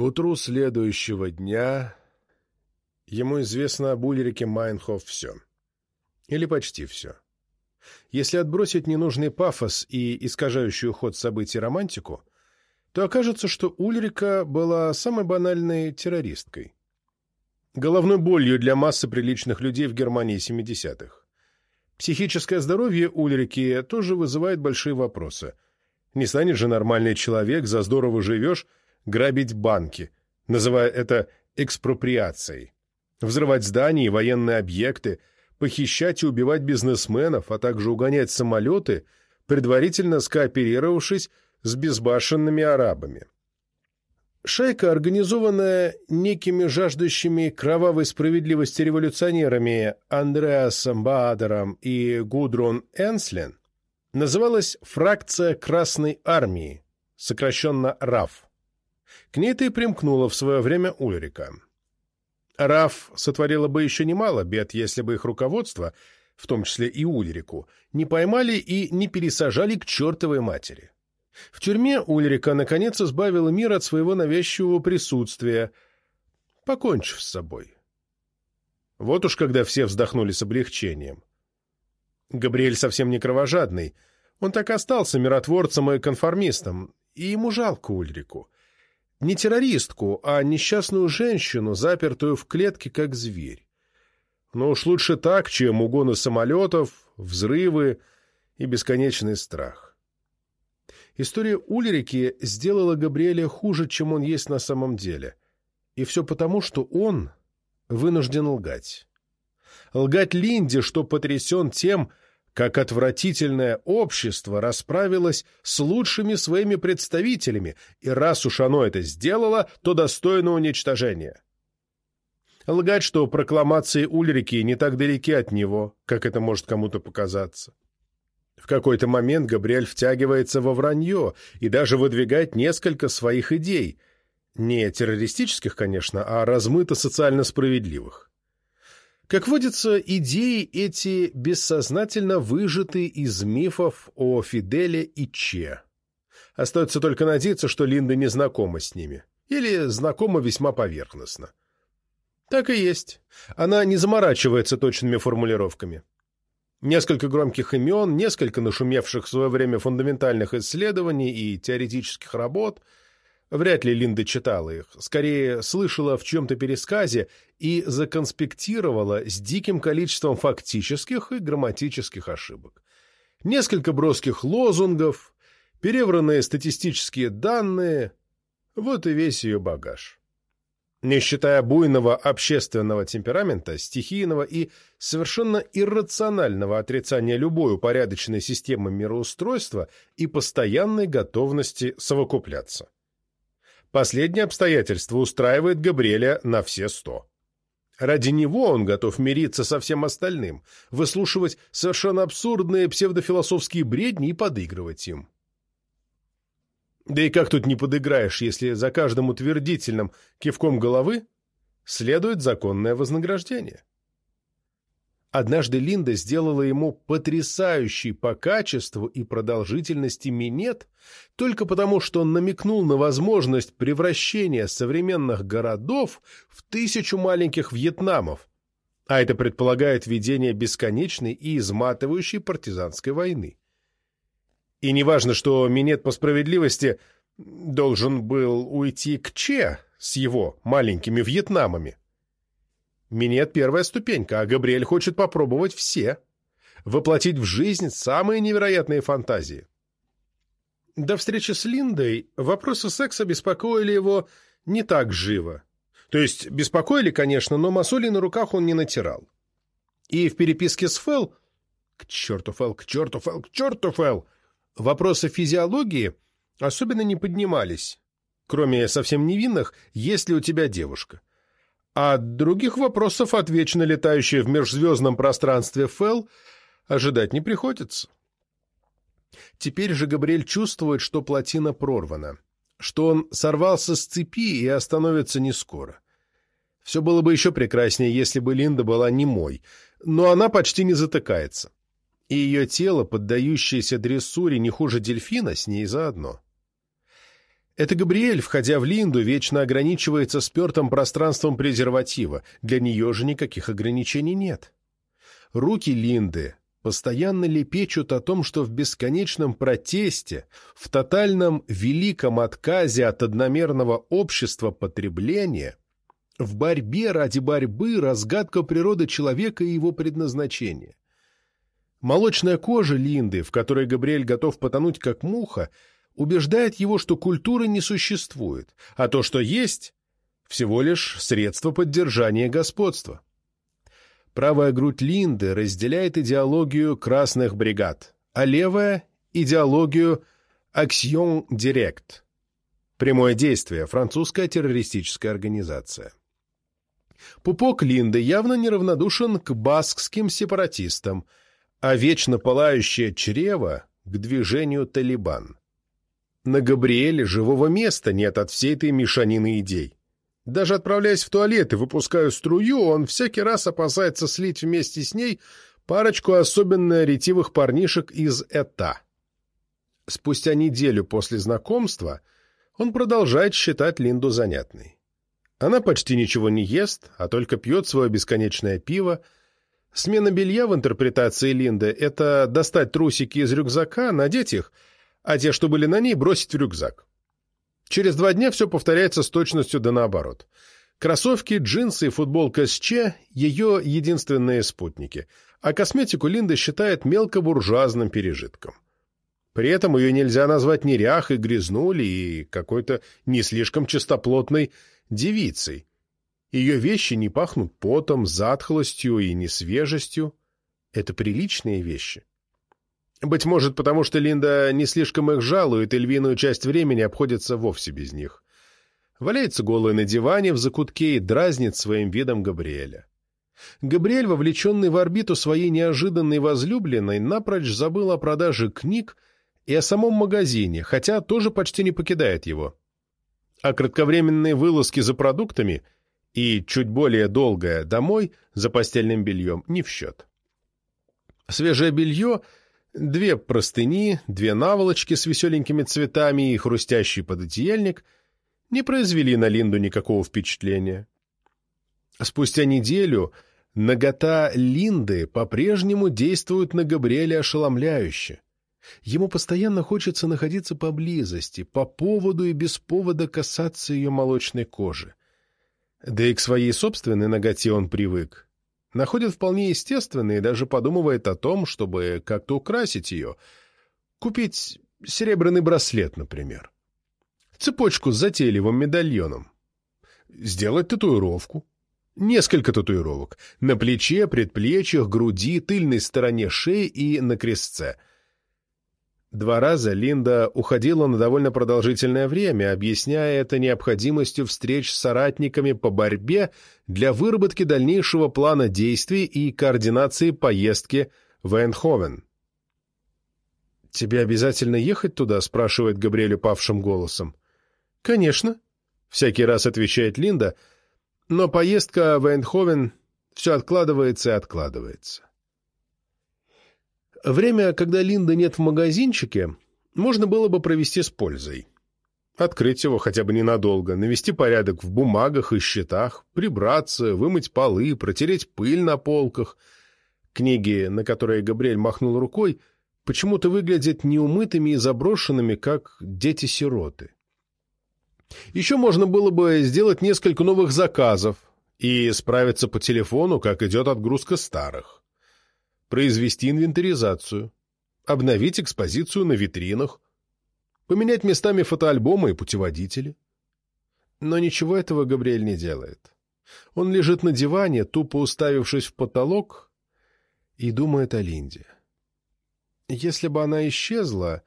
К утру следующего дня ему известно об Ульрике Майнхоф все. Или почти все. Если отбросить ненужный пафос и искажающую ход событий романтику, то окажется, что Ульрика была самой банальной террористкой. Головной болью для массы приличных людей в Германии 70-х. Психическое здоровье Ульрики тоже вызывает большие вопросы. Не станет же нормальный человек, за здорово живешь, грабить банки, называя это экспроприацией, взрывать здания и военные объекты, похищать и убивать бизнесменов, а также угонять самолеты, предварительно скооперировавшись с безбашенными арабами. Шайка, организованная некими жаждущими кровавой справедливости революционерами Андреасом Баадером и Гудрон Энслен, называлась «Фракция Красной Армии», сокращенно РАФ. К ней-то и примкнула в свое время Ульрика. РАФ сотворила бы еще немало бед, если бы их руководство, в том числе и Ульрику, не поймали и не пересажали к чертовой матери. В тюрьме Ульрика наконец избавила мир от своего навязчивого присутствия, покончив с собой. Вот уж когда все вздохнули с облегчением. Габриэль совсем не кровожадный. Он так остался миротворцем и конформистом, и ему жалко Ульрику. Не террористку, а несчастную женщину, запертую в клетке, как зверь. Но уж лучше так, чем угоны самолетов, взрывы и бесконечный страх. История Ульрики сделала Габриэля хуже, чем он есть на самом деле. И все потому, что он вынужден лгать. Лгать Линде, что потрясен тем, как отвратительное общество расправилось с лучшими своими представителями, и раз уж оно это сделало, то достойно уничтожения. Лгать, что прокламации Ульрики не так далеки от него, как это может кому-то показаться. В какой-то момент Габриэль втягивается во вранье и даже выдвигает несколько своих идей. Не террористических, конечно, а размыто социально справедливых. Как водится, идеи эти бессознательно выжаты из мифов о Фиделе и Че. Остается только надеяться, что Линда не знакома с ними. Или знакома весьма поверхностно. Так и есть. Она не заморачивается точными формулировками. Несколько громких имен, несколько нашумевших в свое время фундаментальных исследований и теоретических работ. Вряд ли Линда читала их, скорее слышала в чем-то пересказе и законспектировала с диким количеством фактических и грамматических ошибок. Несколько броских лозунгов, перевранные статистические данные — вот и весь ее багаж. Не считая буйного общественного темперамента, стихийного и совершенно иррационального отрицания любой упорядоченной системы мироустройства и постоянной готовности совокупляться. Последнее обстоятельство устраивает Габриэля на все сто. Ради него он готов мириться со всем остальным, выслушивать совершенно абсурдные псевдофилософские бредни и подыгрывать им. Да и как тут не подыграешь, если за каждым утвердительным кивком головы следует законное вознаграждение? Однажды Линда сделала ему потрясающий по качеству и продолжительности минет только потому, что он намекнул на возможность превращения современных городов в тысячу маленьких Вьетнамов, а это предполагает ведение бесконечной и изматывающей партизанской войны. И неважно, что минет по справедливости должен был уйти к Че с его маленькими Вьетнамами. Минет — первая ступенька, а Габриэль хочет попробовать все. Воплотить в жизнь самые невероятные фантазии. До встречи с Линдой вопросы секса беспокоили его не так живо. То есть беспокоили, конечно, но масоли на руках он не натирал. И в переписке с Фэл... К черту Фэл, к черту Фэл, к черту Фэл! Вопросы физиологии особенно не поднимались, кроме совсем невинных «Есть ли у тебя девушка?». А других вопросов от вечно летающей в межзвездном пространстве Фэл ожидать не приходится. Теперь же Габриэль чувствует, что плотина прорвана, что он сорвался с цепи и остановится не скоро. Все было бы еще прекраснее, если бы Линда была немой, но она почти не затыкается и ее тело, поддающееся дрессуре не хуже дельфина, с ней заодно. Это Габриэль, входя в Линду, вечно ограничивается спертым пространством презерватива. Для нее же никаких ограничений нет. Руки Линды постоянно лепечут о том, что в бесконечном протесте, в тотальном великом отказе от одномерного общества потребления, в борьбе ради борьбы разгадка природы человека и его предназначения. Молочная кожа Линды, в которой Габриэль готов потонуть как муха, убеждает его, что культуры не существует, а то, что есть, всего лишь средство поддержания господства. Правая грудь Линды разделяет идеологию красных бригад, а левая – идеологию «Аксьон Директ» – прямое действие, французская террористическая организация. Пупок Линды явно неравнодушен к баскским сепаратистам, а вечно пылающее чрево – к движению «Талибан». На Габриэле живого места нет от всей этой мешанины идей. Даже отправляясь в туалет и выпуская струю, он всякий раз опасается слить вместе с ней парочку особенно ретивых парнишек из ЭТА. Спустя неделю после знакомства он продолжает считать Линду занятной. Она почти ничего не ест, а только пьет свое бесконечное пиво. Смена белья в интерпретации Линды — это достать трусики из рюкзака, надеть их — а те, что были на ней, бросить в рюкзак. Через два дня все повторяется с точностью да наоборот. Кроссовки, джинсы и футболка с Че – ее единственные спутники, а косметику Линда считает мелкобуржуазным пережитком. При этом ее нельзя назвать неряхой, грязнули и какой-то не слишком чистоплотной девицей. Ее вещи не пахнут потом, затхлостью и несвежестью. Это приличные вещи. Быть может, потому что Линда не слишком их жалует и львиную часть времени обходится вовсе без них. Валяется голая на диване в закутке и дразнит своим видом Габриэля. Габриэль, вовлеченный в орбиту своей неожиданной возлюбленной, напрочь забыл о продаже книг и о самом магазине, хотя тоже почти не покидает его. А кратковременные вылазки за продуктами и чуть более долгая домой за постельным бельем не в счет. Свежее белье — Две простыни, две наволочки с веселенькими цветами и хрустящий пододеяльник не произвели на Линду никакого впечатления. Спустя неделю нагота Линды по-прежнему действует на Габриэля ошеломляюще. Ему постоянно хочется находиться поблизости, по поводу и без повода касаться ее молочной кожи. Да и к своей собственной ноготе он привык, находит вполне естественной и даже подумывает о том, чтобы как-то украсить ее. Купить серебряный браслет, например. Цепочку с затейливым медальоном. Сделать татуировку. Несколько татуировок. На плече, предплечьях, груди, тыльной стороне шеи и на крестце – Два раза Линда уходила на довольно продолжительное время, объясняя это необходимостью встреч с соратниками по борьбе для выработки дальнейшего плана действий и координации поездки в Эйнховен. «Тебе обязательно ехать туда?» — спрашивает Габриэль упавшим голосом. «Конечно», — всякий раз отвечает Линда, но поездка в Эйнховен все откладывается и откладывается. Время, когда Линда нет в магазинчике, можно было бы провести с пользой. Открыть его хотя бы ненадолго, навести порядок в бумагах и счетах, прибраться, вымыть полы, протереть пыль на полках. Книги, на которые Габриэль махнул рукой, почему-то выглядят неумытыми и заброшенными, как дети-сироты. Еще можно было бы сделать несколько новых заказов и справиться по телефону, как идет отгрузка старых произвести инвентаризацию, обновить экспозицию на витринах, поменять местами фотоальбомы и путеводители. Но ничего этого Габриэль не делает. Он лежит на диване, тупо уставившись в потолок, и думает о Линде. Если бы она исчезла,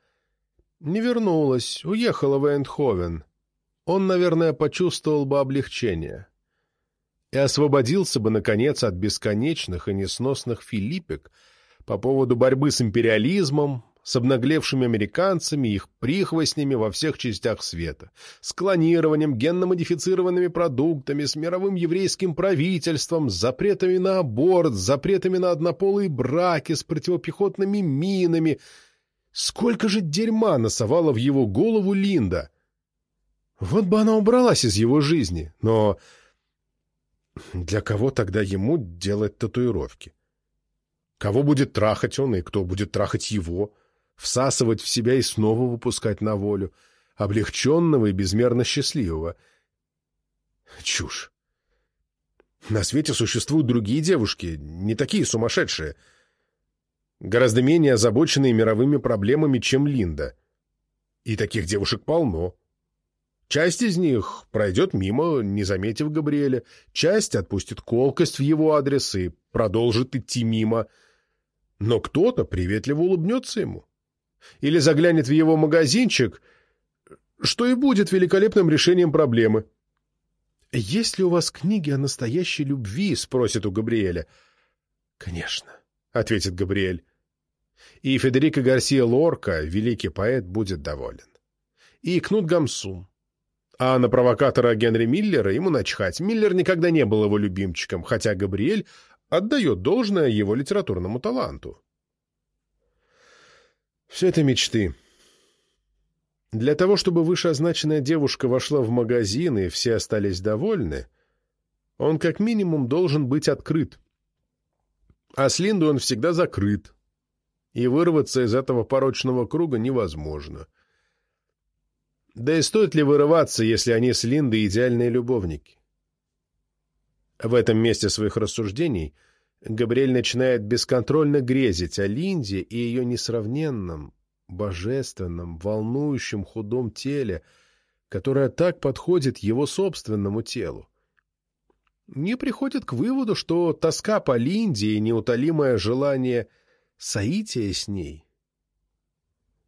не вернулась, уехала в Эндховен, он, наверное, почувствовал бы облегчение и освободился бы, наконец, от бесконечных и несносных филиппик по поводу борьбы с империализмом, с обнаглевшими американцами их прихвостнями во всех частях света, с клонированием, генно-модифицированными продуктами, с мировым еврейским правительством, с запретами на аборт, с запретами на однополые браки, с противопехотными минами. Сколько же дерьма насовала в его голову Линда! Вот бы она убралась из его жизни, но для кого тогда ему делать татуировки? Кого будет трахать он и кто будет трахать его? Всасывать в себя и снова выпускать на волю, облегченного и безмерно счастливого. Чушь. На свете существуют другие девушки, не такие сумасшедшие, гораздо менее озабоченные мировыми проблемами, чем Линда. И таких девушек полно. Часть из них пройдет мимо, не заметив Габриэля, часть отпустит колкость в его адрес и продолжит идти мимо. Но кто-то приветливо улыбнется ему. Или заглянет в его магазинчик, что и будет великолепным решением проблемы. «Есть ли у вас книги о настоящей любви?» — спросит у Габриэля. «Конечно», — ответит Габриэль. И Федерико Гарсия Лорка, великий поэт, будет доволен. И Кнут Гамсун. А на провокатора Генри Миллера ему начхать. Миллер никогда не был его любимчиком, хотя Габриэль отдает должное его литературному таланту. Все это мечты. Для того, чтобы вышеозначенная девушка вошла в магазин и все остались довольны, он как минимум должен быть открыт. А с Линдой он всегда закрыт. И вырваться из этого порочного круга невозможно. Да и стоит ли вырываться, если они с Линдой идеальные любовники? В этом месте своих рассуждений Габриэль начинает бесконтрольно грезить о Линде и ее несравненном, божественном, волнующем худом теле, которое так подходит его собственному телу. Не приходит к выводу, что тоска по Линде и неутолимое желание соития с ней —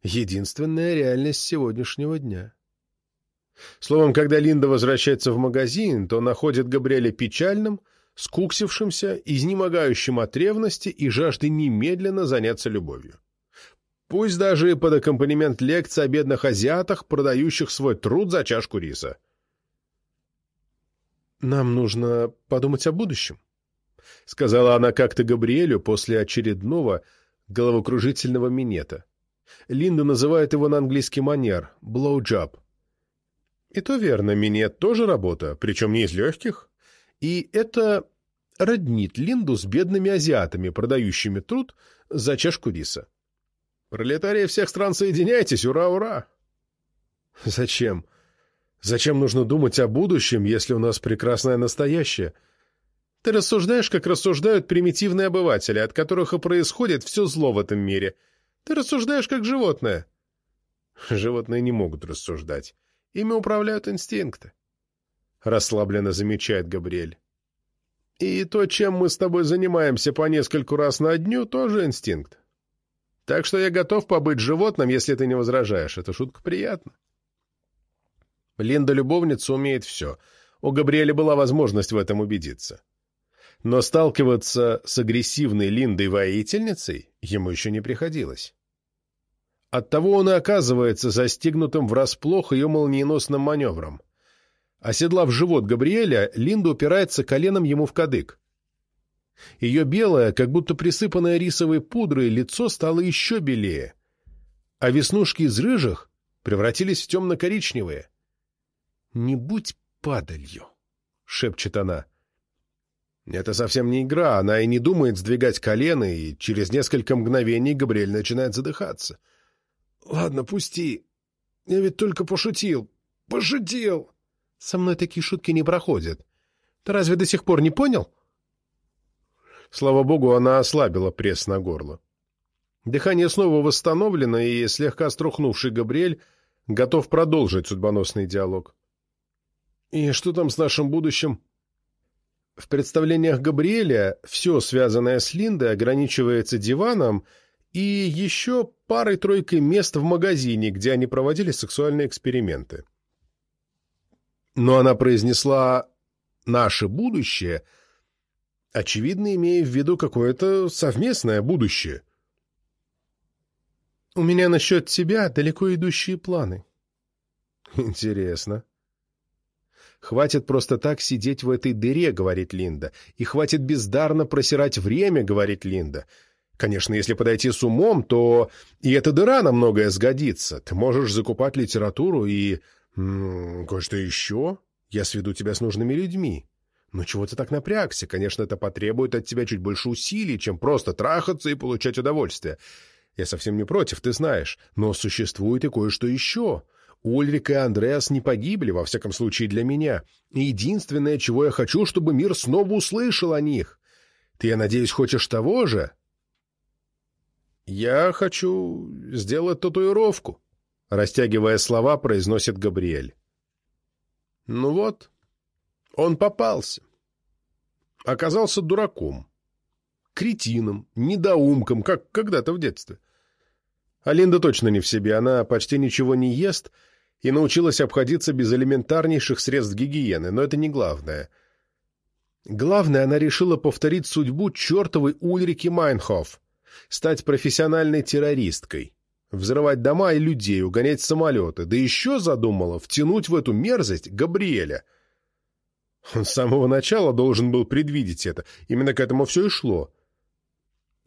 единственная реальность сегодняшнего дня. Словом, когда Линда возвращается в магазин, то находит Габриэля печальным, скуксившимся, изнемогающим от ревности и жажды немедленно заняться любовью. Пусть даже под аккомпанемент лекций о бедных азиатах, продающих свой труд за чашку риса. «Нам нужно подумать о будущем», — сказала она как-то Габриэлю после очередного головокружительного минета. Линда называет его на английский манер «blowjob». И то верно, минет тоже работа, причем не из легких. И это роднит Линду с бедными азиатами, продающими труд за чашку риса. Пролетарии всех стран, соединяйтесь! Ура, ура! Зачем? Зачем нужно думать о будущем, если у нас прекрасное настоящее? Ты рассуждаешь, как рассуждают примитивные обыватели, от которых и происходит все зло в этом мире. Ты рассуждаешь, как животное. Животные не могут рассуждать. Ими управляют инстинкты. Расслабленно замечает Габриэль. И то, чем мы с тобой занимаемся по нескольку раз на дню, тоже инстинкт. Так что я готов побыть животным, если ты не возражаешь. Эта шутка приятна. Линда-любовница умеет все. У Габриэля была возможность в этом убедиться. Но сталкиваться с агрессивной Линдой-воительницей ему еще не приходилось. Оттого он и оказывается застигнутым врасплох ее молниеносным маневром. Оседлав живот Габриэля, Линда упирается коленом ему в кадык. Ее белое, как будто присыпанное рисовой пудрой, лицо стало еще белее, а веснушки из рыжих превратились в темно-коричневые. «Не будь падалью», — шепчет она. Это совсем не игра, она и не думает сдвигать колено, и через несколько мгновений Габриэль начинает задыхаться. «Ладно, пусти. Я ведь только пошутил. Пошутил!» «Со мной такие шутки не проходят. Ты разве до сих пор не понял?» Слава богу, она ослабила пресс на горло. Дыхание снова восстановлено, и слегка струхнувший Габриэль готов продолжить судьбоносный диалог. «И что там с нашим будущим?» В представлениях Габриэля все, связанное с Линдой, ограничивается диваном и еще парой-тройкой мест в магазине, где они проводили сексуальные эксперименты. Но она произнесла «наше будущее», очевидно, имея в виду какое-то совместное будущее. «У меня насчет тебя далеко идущие планы». «Интересно». «Хватит просто так сидеть в этой дыре», — говорит Линда, «и хватит бездарно просирать время», — говорит Линда. «Конечно, если подойти с умом, то и эта дыра на многое сгодится. Ты можешь закупать литературу и «Кое-что еще? Я сведу тебя с нужными людьми. Но чего ты так напрягся? Конечно, это потребует от тебя чуть больше усилий, чем просто трахаться и получать удовольствие. Я совсем не против, ты знаешь. Но существует и кое-что еще. Ульрик и Андреас не погибли, во всяком случае для меня. И единственное, чего я хочу, чтобы мир снова услышал о них. Ты, я надеюсь, хочешь того же?» «Я хочу сделать татуировку», — растягивая слова, произносит Габриэль. «Ну вот, он попался. Оказался дураком, кретином, недоумком, как когда-то в детстве. А Линда точно не в себе, она почти ничего не ест и научилась обходиться без элементарнейших средств гигиены, но это не главное. Главное, она решила повторить судьбу чертовой Ульрики Майнхоф, стать профессиональной террористкой, взрывать дома и людей, угонять самолеты, да еще задумала втянуть в эту мерзость Габриэля. Он с самого начала должен был предвидеть это, именно к этому все и шло.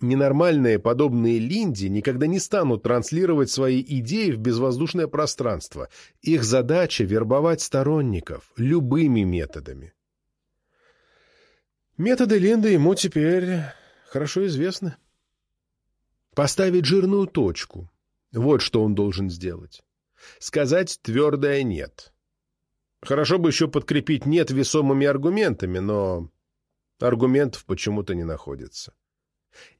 Ненормальные, подобные Линде, никогда не станут транслировать свои идеи в безвоздушное пространство. Их задача — вербовать сторонников любыми методами. Методы Линды ему теперь хорошо известны. Поставить жирную точку. Вот что он должен сделать. Сказать твердое «нет». Хорошо бы еще подкрепить «нет» весомыми аргументами, но аргументов почему-то не находится.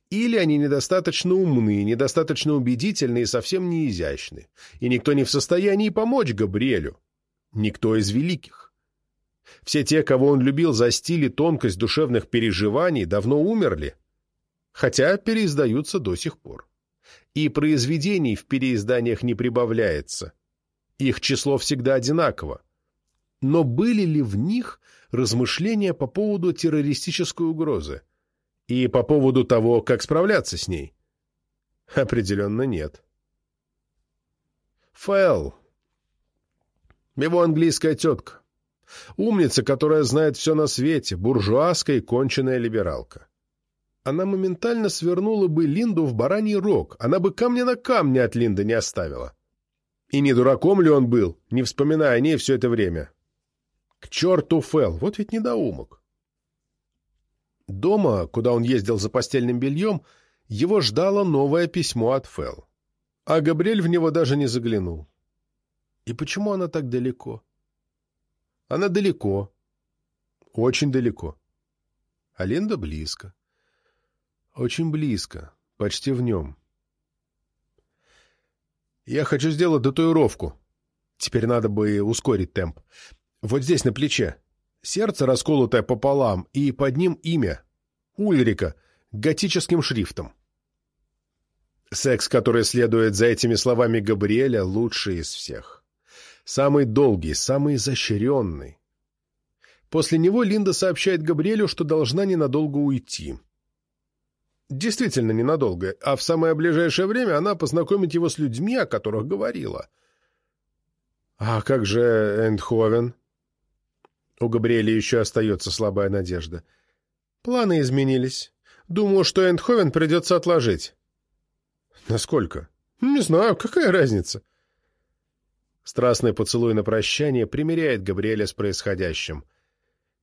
Или они недостаточно умны, недостаточно убедительны и совсем не изящны, и никто не в состоянии помочь Габриэлю. Никто из великих. Все те, кого он любил за стиль и тонкость душевных переживаний, давно умерли, хотя переиздаются до сих пор. И произведений в переизданиях не прибавляется. Их число всегда одинаково. Но были ли в них размышления по поводу террористической угрозы? И по поводу того, как справляться с ней? Определенно нет. Фэл. Его английская тетка. Умница, которая знает все на свете, буржуазская и конченая либералка. Она моментально свернула бы Линду в бараний рог, она бы камня на камне от Линды не оставила. И не дураком ли он был, не вспоминая о ней все это время? К черту Фэл, вот ведь недоумок. Дома, куда он ездил за постельным бельем, его ждало новое письмо от Фэл. А Габриэль в него даже не заглянул. И почему она так далеко? Она далеко. Очень далеко. А Линда близко. Очень близко. Почти в нем. Я хочу сделать татуировку. Теперь надо бы ускорить темп. Вот здесь, на плече. Сердце, расколотое пополам, и под ним имя. Ульрика, готическим шрифтом. Секс, который следует за этими словами Габриэля, лучший из всех. Самый долгий, самый изощренный. После него Линда сообщает Габриэлю, что должна ненадолго уйти. Действительно ненадолго, а в самое ближайшее время она познакомит его с людьми, о которых говорила. А как же Эндховен? У Габриэля еще остается слабая надежда. Планы изменились. Думаю, что Эндховен придется отложить. Насколько? Не знаю, какая разница? Страстный поцелуй на прощание примиряет Габриэля с происходящим.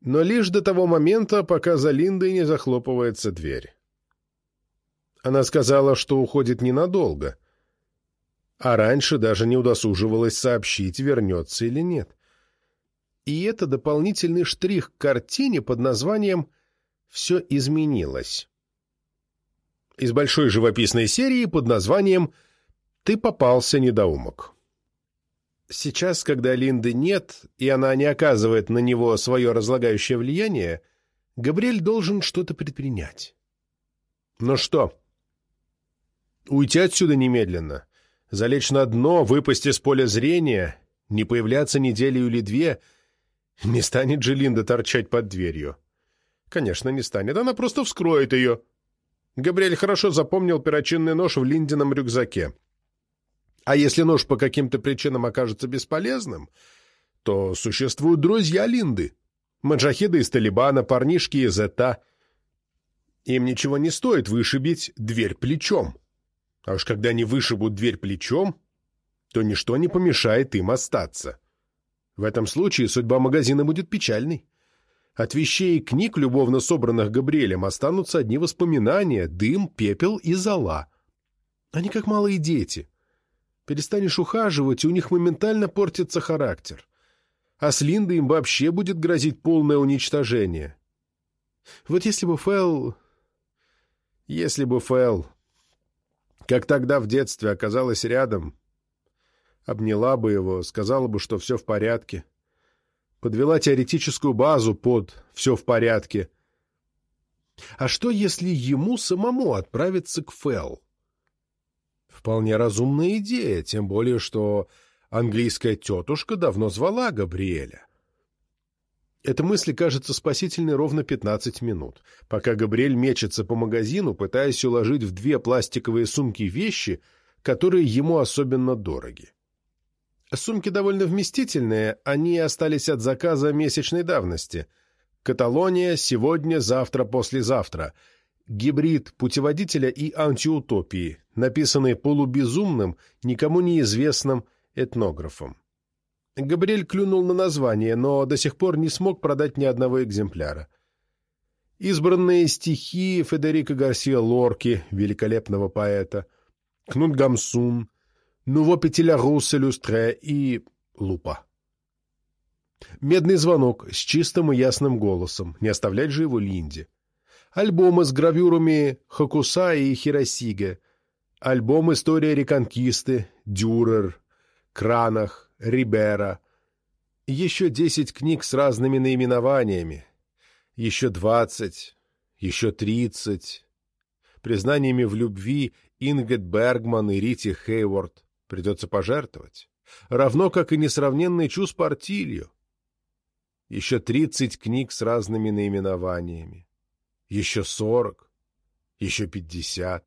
Но лишь до того момента, пока за Линдой не захлопывается дверь. Она сказала, что уходит ненадолго, а раньше даже не удосуживалась сообщить, вернется или нет. И это дополнительный штрих к картине под названием «Все изменилось». Из большой живописной серии под названием «Ты попался, недоумок». Сейчас, когда Линды нет, и она не оказывает на него свое разлагающее влияние, Габриэль должен что-то предпринять. Но что? Уйти отсюда немедленно, залечь на дно, выпасть из поля зрения, не появляться неделю или две — не станет же Линда торчать под дверью. Конечно, не станет. Она просто вскроет ее. Габриэль хорошо запомнил перочинный нож в Линдином рюкзаке. А если нож по каким-то причинам окажется бесполезным, то существуют друзья Линды. Маджахиды из Талибана, парнишки из ЭТА. Им ничего не стоит вышибить дверь плечом. А уж когда они вышибут дверь плечом, то ничто не помешает им остаться. В этом случае судьба магазина будет печальной. От вещей и книг, любовно собранных Габриэлем, останутся одни воспоминания, дым, пепел и зола. Они как малые дети. Перестанешь ухаживать, и у них моментально портится характер. А с Линдой им вообще будет грозить полное уничтожение. Вот если бы Фэл... Если бы Фэл, как тогда в детстве, оказалась рядом, обняла бы его, сказала бы, что все в порядке, подвела теоретическую базу под «все в порядке». А что, если ему самому отправиться к Фэл? Вполне разумная идея, тем более, что английская тетушка давно звала Габриэля. Эта мысль кажется спасительной ровно 15 минут, пока Габриэль мечется по магазину, пытаясь уложить в две пластиковые сумки вещи, которые ему особенно дороги. Сумки довольно вместительные, они остались от заказа месячной давности. Каталония сегодня, завтра, послезавтра. Гибрид путеводителя и антиутопии, написанный полубезумным, никому неизвестным этнографом. Габриэль клюнул на название, но до сих пор не смог продать ни одного экземпляра. Избранные стихи Федерико Гарсиа Лорки, великолепного поэта, Кнут Гамсун, Нуво Петелярус Иллюстре и Лупа. Медный звонок с чистым и ясным голосом, не оставлять же его Линде. Альбомы с гравюрами Хокуса и Хиросиге. Альбом «История реконкисты», «Дюрер», «Кранах», Рибера, еще десять книг с разными наименованиями, еще двадцать, еще тридцать, признаниями в любви Ингет Бергман и Рити Хейворд придется пожертвовать, равно как и несравненный Чус Портилью. Еще тридцать книг с разными наименованиями, еще сорок, еще пятьдесят.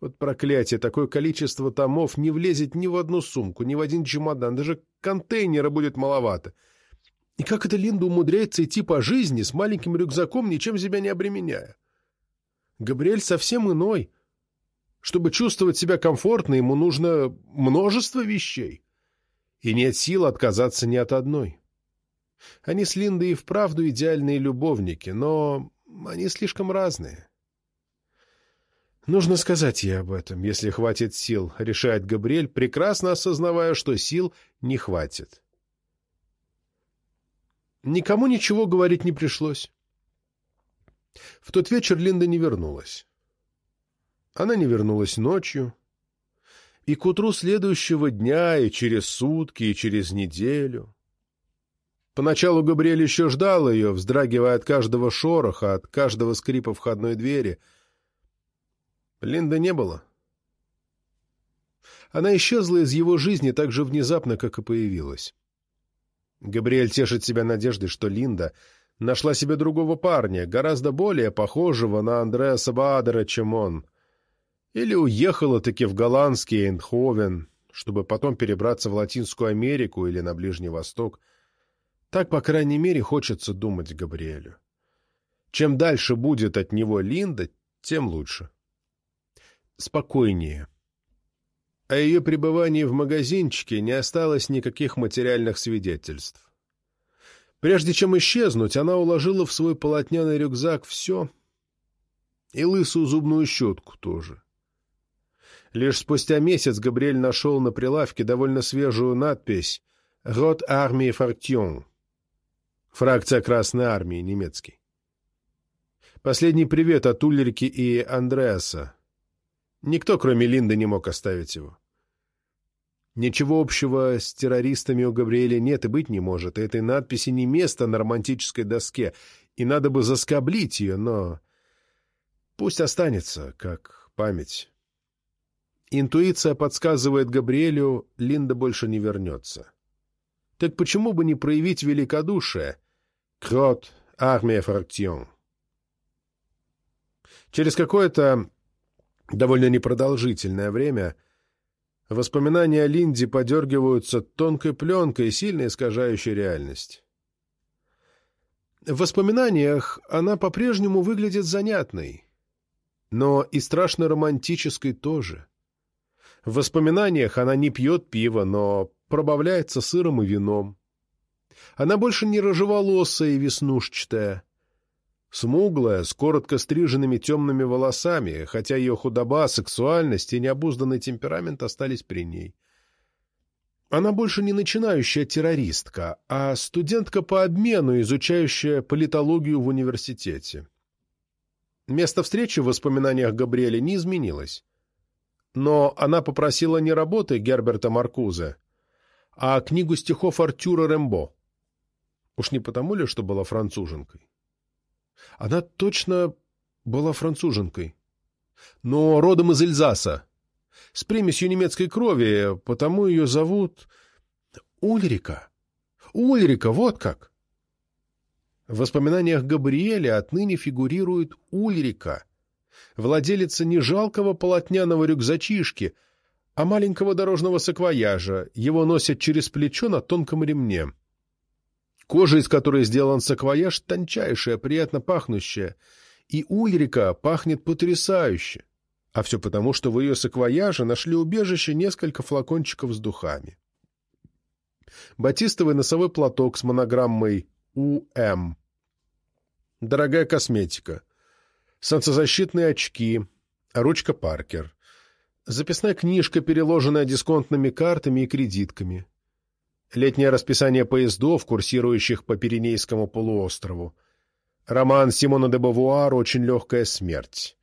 Вот проклятие, такое количество томов не влезет ни в одну сумку, ни в один чемодан, даже контейнера будет маловато. И как это Линда умудряется идти по жизни с маленьким рюкзаком, ничем себя не обременяя? Габриэль совсем иной. Чтобы чувствовать себя комфортно, ему нужно множество вещей. И нет сил отказаться ни от одной. Они с Линдой и вправду идеальные любовники, но они слишком разные. Нужно сказать ей об этом, если хватит сил, решает Габриэль, прекрасно осознавая, что сил не хватит. Никому ничего говорить не пришлось. В тот вечер Линда не вернулась. Она не вернулась ночью. И к утру следующего дня, и через сутки, и через неделю. Поначалу Габриэль еще ждал ее, вздрагивая от каждого шороха, от каждого скрипа входной двери — Линда не было. Она исчезла из его жизни так же внезапно, как и появилась. Габриэль тешит себя надеждой, что Линда нашла себе другого парня, гораздо более похожего на Андреаса Баадера, чем он. Или уехала-таки в голландский Эйндховен, чтобы потом перебраться в Латинскую Америку или на Ближний Восток. Так, по крайней мере, хочется думать Габриэлю. Чем дальше будет от него Линда, тем лучше спокойнее. О ее пребывании в магазинчике не осталось никаких материальных свидетельств. Прежде чем исчезнуть, она уложила в свой полотняный рюкзак все, и лысую зубную щетку тоже. Лишь спустя месяц Габриэль нашел на прилавке довольно свежую надпись «Рот армии Фортьон» — фракция Красной Армии, немецкий. Последний привет от Ульрики и Андреаса, Никто, кроме Линды, не мог оставить его. Ничего общего с террористами у Габриэля нет и быть не может, этой надписи не место на романтической доске, и надо бы заскоблить ее, но пусть останется, как память. Интуиция подсказывает Габриэлю, Линда больше не вернется. Так почему бы не проявить великодушие? Крот, армия фрактион. Через какое-то довольно непродолжительное время воспоминания о Линде подергиваются тонкой пленкой, сильно искажающей реальность. В воспоминаниях она по-прежнему выглядит занятной, но и страшно романтической тоже. В воспоминаниях она не пьет пиво, но пробавляется сыром и вином. Она больше не рыжеволосая и веснушчатая. Смуглая, с коротко стриженными темными волосами, хотя ее худоба, сексуальность и необузданный темперамент остались при ней. Она больше не начинающая террористка, а студентка по обмену, изучающая политологию в университете. Место встречи в воспоминаниях Габриэля не изменилось. Но она попросила не работы Герберта Маркузе, а книгу стихов Артюра Рембо. Уж не потому ли, что была француженкой? Она точно была француженкой, но родом из Эльзаса, с примесью немецкой крови, потому ее зовут Ульрика. Ульрика, вот как! В воспоминаниях Габриэля отныне фигурирует Ульрика, владелица не жалкого полотняного рюкзачишки, а маленького дорожного саквояжа, его носят через плечо на тонком ремне. Кожа, из которой сделан саквояж, тончайшая, приятно пахнущая, и Ульрика пахнет потрясающе, а все потому, что в ее саквояже нашли убежище несколько флакончиков с духами. Батистовый носовой платок с монограммой УМ. Дорогая косметика. Солнцезащитные очки. Ручка Паркер. Записная книжка, переложенная дисконтными картами и кредитками. Летнее расписание поездов, курсирующих по Пиренейскому полуострову. Роман Симона де Бавуар «Очень легкая смерть».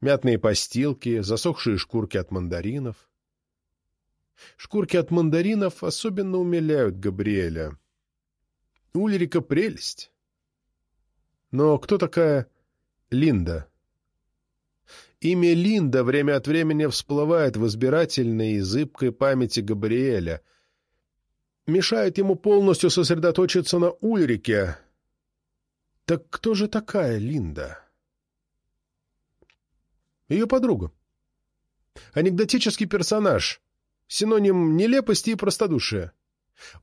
Мятные постилки, засохшие шкурки от мандаринов. Шкурки от мандаринов особенно умиляют Габриэля. Ульрика — прелесть. Но кто такая Линда? Имя Линда время от времени всплывает в избирательной и зыбкой памяти Габриэля. Мешает ему полностью сосредоточиться на Ульрике. Так кто же такая Линда? Ее подруга. Анекдотический персонаж. Синоним нелепости и простодушия.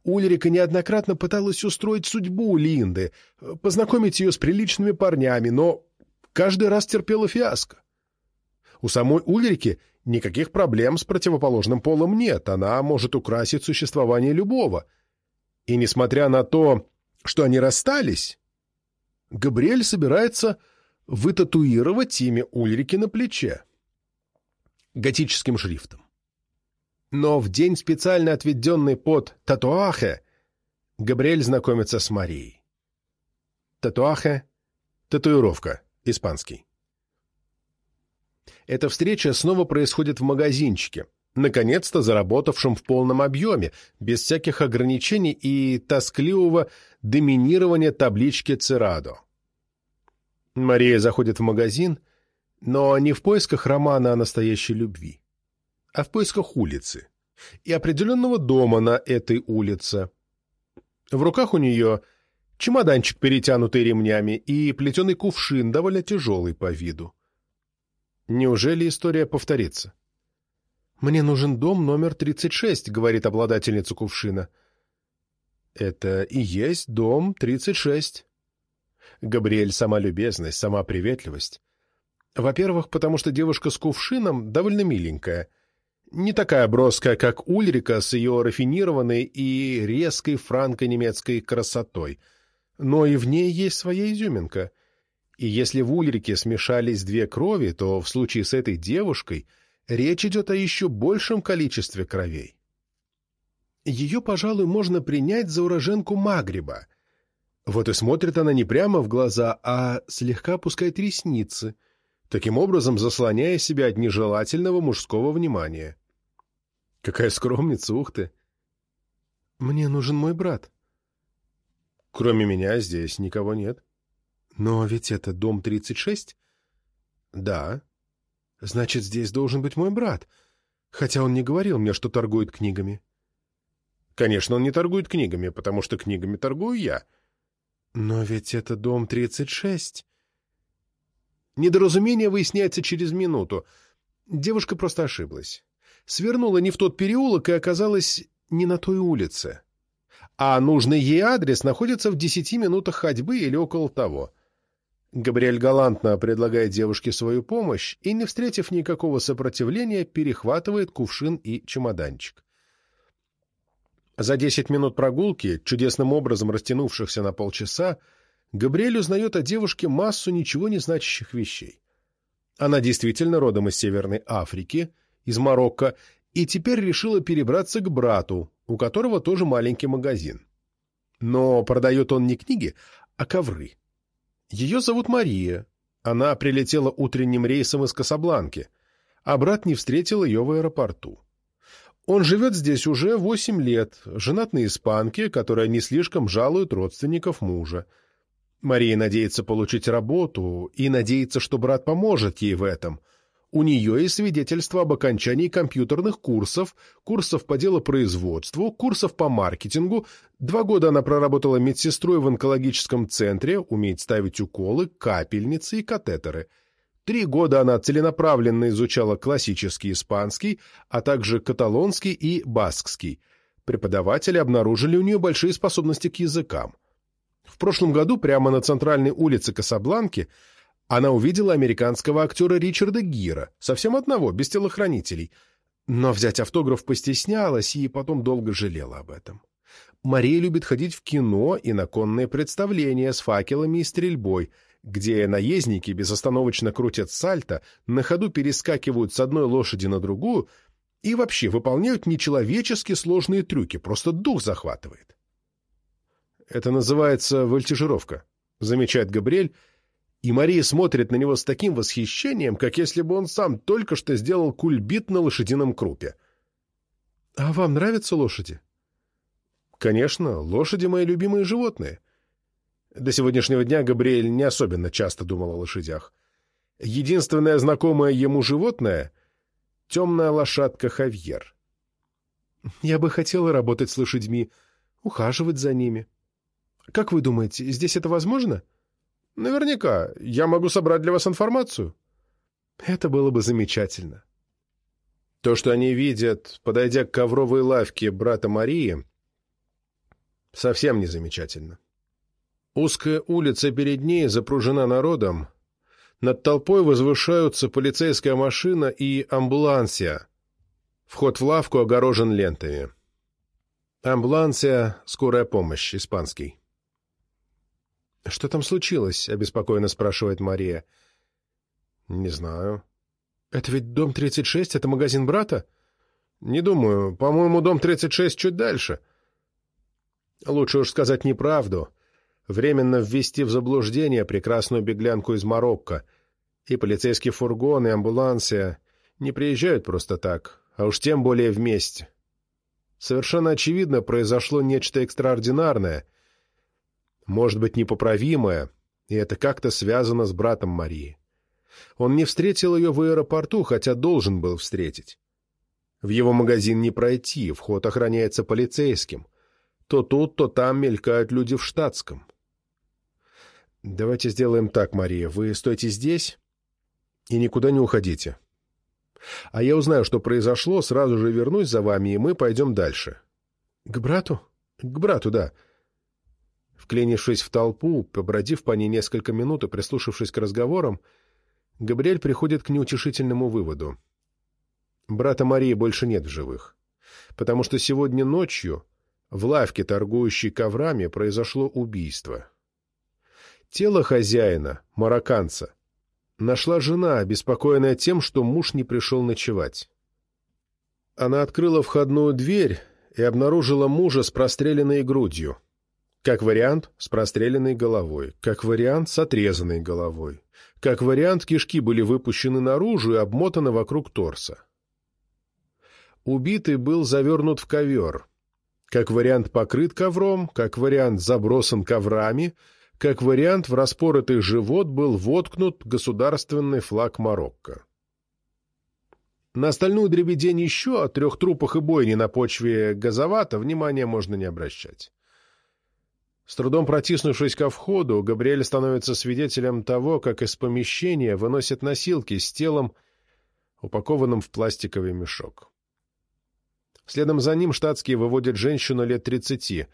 Ульрика неоднократно пыталась устроить судьбу Линды, познакомить ее с приличными парнями, но каждый раз терпела фиаско. У самой Ульрики никаких проблем с противоположным полом нет, она может украсить существование любого. И несмотря на то, что они расстались, Габриэль собирается вытатуировать имя Ульрики на плече готическим шрифтом. Но в день, специально отведенный под «татуахе», Габриэль знакомится с Марией. «Татуахе» — татуировка, испанский. Эта встреча снова происходит в магазинчике, наконец-то заработавшем в полном объеме, без всяких ограничений и тоскливого доминирования таблички «Церадо». Мария заходит в магазин, но не в поисках романа о настоящей любви а в поисках улицы. И определенного дома на этой улице. В руках у нее чемоданчик, перетянутый ремнями, и плетеный кувшин, довольно тяжелый по виду. Неужели история повторится? «Мне нужен дом номер 36», — говорит обладательница кувшина. «Это и есть дом 36». Габриэль — сама любезность, сама приветливость. Во-первых, потому что девушка с кувшином довольно миленькая, не такая броская, как Ульрика с ее рафинированной и резкой франко-немецкой красотой, но и в ней есть своя изюминка. И если в Ульрике смешались две крови, то в случае с этой девушкой речь идет о еще большем количестве кровей. Ее, пожалуй, можно принять за уроженку Магриба. Вот и смотрит она не прямо в глаза, а слегка опускает ресницы — таким образом заслоняя себя от нежелательного мужского внимания. Какая скромница, ух ты! Мне нужен мой брат. Кроме меня здесь никого нет. Но ведь это дом 36? Да. Значит, здесь должен быть мой брат, хотя он не говорил мне, что торгует книгами. Конечно, он не торгует книгами, потому что книгами торгую я. Но ведь это дом 36. Недоразумение выясняется через минуту. Девушка просто ошиблась. Свернула не в тот переулок и оказалась не на той улице. А нужный ей адрес находится в десяти минутах ходьбы или около того. Габриэль галантно предлагает девушке свою помощь и, не встретив никакого сопротивления, перехватывает кувшин и чемоданчик. За десять минут прогулки, чудесным образом растянувшихся на полчаса, Габриэль узнает о девушке массу ничего не значащих вещей. Она действительно родом из Северной Африки, из Марокко, и теперь решила перебраться к брату, у которого тоже маленький магазин. Но продает он не книги, а ковры. Ее зовут Мария. Она прилетела утренним рейсом из Касабланки, а брат не встретил ее в аэропорту. Он живет здесь уже восемь лет, женат на испанке, которая не слишком жалует родственников мужа. Мария надеется получить работу и надеется, что брат поможет ей в этом. У нее есть свидетельство об окончании компьютерных курсов, курсов по делопроизводству, курсов по маркетингу. Два года она проработала медсестрой в онкологическом центре, умеет ставить уколы, капельницы и катетеры – Три года она целенаправленно изучала классический испанский, а также каталонский и баскский. Преподаватели обнаружили у нее большие способности к языкам. В прошлом году прямо на центральной улице Касабланки она увидела американского актера Ричарда Гира, совсем одного, без телохранителей. Но взять автограф постеснялась и потом долго жалела об этом. Мария любит ходить в кино и на конные представления с факелами и стрельбой – где наездники безостановочно крутят сальто, на ходу перескакивают с одной лошади на другую и вообще выполняют нечеловечески сложные трюки, просто дух захватывает. Это называется вольтижировка, замечает Габриэль, и Мария смотрит на него с таким восхищением, как если бы он сам только что сделал кульбит на лошадином крупе. «А вам нравятся лошади?» «Конечно, лошади — мои любимые животные. До сегодняшнего дня Габриэль не особенно часто думал о лошадях. Единственное знакомое ему животное — темная лошадка Хавьер. «Я бы хотела работать с лошадьми, ухаживать за ними. Как вы думаете, здесь это возможно?» «Наверняка. Я могу собрать для вас информацию». «Это было бы замечательно». То, что они видят, подойдя к ковровой лавке брата Марии, совсем не замечательно. Узкая улица перед ней запружена народом. Над толпой возвышаются полицейская машина и амбулансия. Вход в лавку огорожен лентами. Амбулансия — скорая помощь, испанский. «Что там случилось?» — обеспокоенно спрашивает Мария. «Не знаю». «Это ведь дом 36? Это магазин брата?» «Не думаю. По-моему, дом 36 чуть дальше». «Лучше уж сказать неправду временно ввести в заблуждение прекрасную беглянку из Марокко, и полицейский фургон, и амбулансия не приезжают просто так, а уж тем более вместе. Совершенно очевидно, произошло нечто экстраординарное, может быть, непоправимое, и это как-то связано с братом Марии. Он не встретил ее в аэропорту, хотя должен был встретить. В его магазин не пройти, вход охраняется полицейским. То тут, то там мелькают люди в штатском. «Давайте сделаем так, Мария. Вы стойте здесь и никуда не уходите. А я узнаю, что произошло, сразу же вернусь за вами, и мы пойдем дальше». «К брату?» «К брату, да». Вклинившись в толпу, побродив по ней несколько минут и прислушавшись к разговорам, Габриэль приходит к неутешительному выводу. Брата Марии больше нет в живых, потому что сегодня ночью в лавке, торгующей коврами, произошло убийство. Тело хозяина, марокканца, нашла жена, обеспокоенная тем, что муж не пришел ночевать. Она открыла входную дверь и обнаружила мужа с простреленной грудью. Как вариант, с простреленной головой. Как вариант, с отрезанной головой. Как вариант, кишки были выпущены наружу и обмотаны вокруг торса. Убитый был завернут в ковер. Как вариант, покрыт ковром, как вариант, забросан коврами — как вариант, в распоротый живот был воткнут государственный флаг Марокко. На остальную дребедень еще о трех трупах и бойне на почве газовата внимания можно не обращать. С трудом протиснувшись ко входу, Габриэль становится свидетелем того, как из помещения выносят носилки с телом, упакованным в пластиковый мешок. Следом за ним штатские выводят женщину лет тридцати,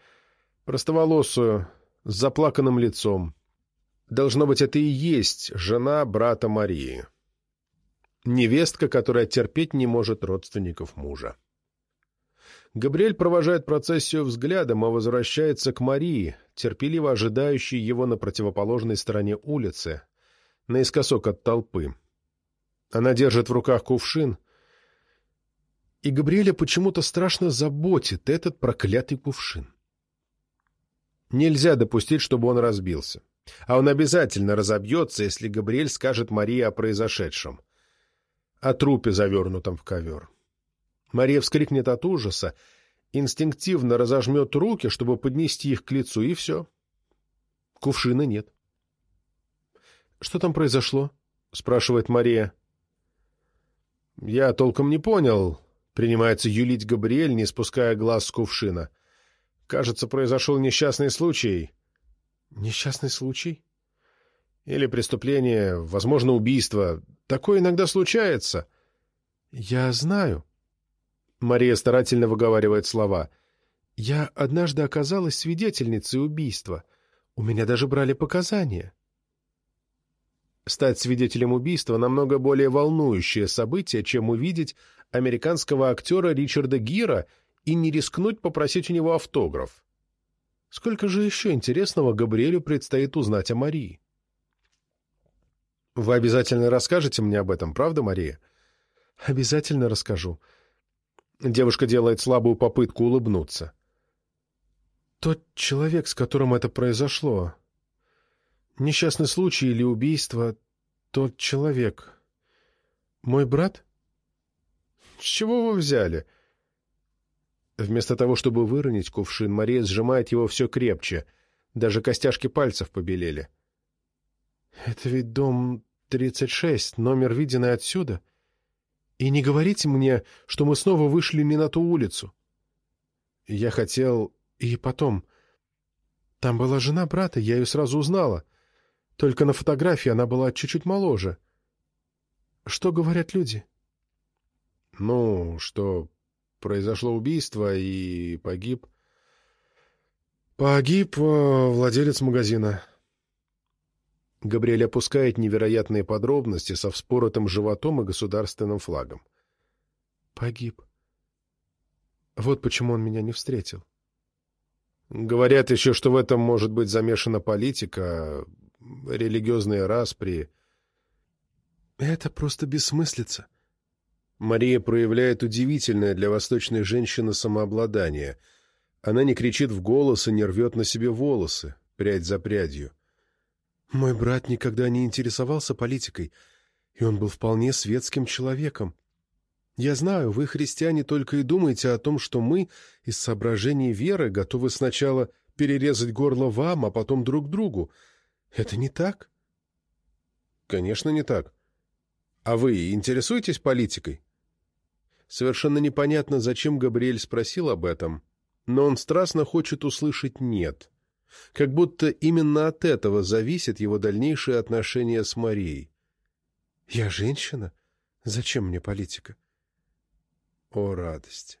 простоволосую, с заплаканным лицом. Должно быть, это и есть жена брата Марии. Невестка, которая терпеть не может родственников мужа. Габриэль провожает процессию взглядом, а возвращается к Марии, терпеливо ожидающей его на противоположной стороне улицы, наискосок от толпы. Она держит в руках кувшин, и Габриэля почему-то страшно заботит этот проклятый кувшин. Нельзя допустить, чтобы он разбился. А он обязательно разобьется, если Габриэль скажет Марии о произошедшем. О трупе, завернутом в ковер. Мария вскрикнет от ужаса, инстинктивно разожмет руки, чтобы поднести их к лицу, и все. Кувшина нет. — Что там произошло? — спрашивает Мария. — Я толком не понял, — принимается юлить Габриэль, не спуская глаз с кувшина. — Кажется, произошел несчастный случай. — Несчастный случай? — Или преступление, возможно, убийство. Такое иногда случается. — Я знаю, — Мария старательно выговаривает слова. «Я однажды оказалась свидетельницей убийства. У меня даже брали показания». Стать свидетелем убийства намного более волнующее событие, чем увидеть американского актера Ричарда Гира и не рискнуть попросить у него автограф. Сколько же еще интересного Габриэлю предстоит узнать о Марии? Вы обязательно расскажете мне об этом, правда, Мария? Обязательно расскажу. Девушка делает слабую попытку улыбнуться. Тот человек, с которым это произошло. Несчастный случай или убийство. Тот человек. Мой брат? С чего вы взяли? Вместо того, чтобы выронить кувшин, Мария сжимает его все крепче. Даже костяшки пальцев побелели. Это ведь дом 36, номер виденный отсюда. — и не говорите мне, что мы снова вышли не на ту улицу. Я хотел... И потом... Там была жена брата, я ее сразу узнала. Только на фотографии она была чуть-чуть моложе. Что говорят люди? Ну, что произошло убийство и погиб... Погиб э, владелец магазина. Габриэль опускает невероятные подробности со вспоротым животом и государственным флагом. Погиб. Вот почему он меня не встретил. Говорят еще, что в этом может быть замешана политика, религиозные распри. Это просто бессмыслица. Мария проявляет удивительное для восточной женщины самообладание. Она не кричит в голос и не рвет на себе волосы, прядь за прядью. Мой брат никогда не интересовался политикой, и он был вполне светским человеком. Я знаю, вы, христиане, только и думаете о том, что мы, из соображений веры, готовы сначала перерезать горло вам, а потом друг другу. Это не так? Конечно, не так. А вы интересуетесь политикой? Совершенно непонятно, зачем Габриэль спросил об этом, но он страстно хочет услышать «нет» как будто именно от этого зависит его дальнейшее отношение с Марией. «Я женщина? Зачем мне политика?» О, радость!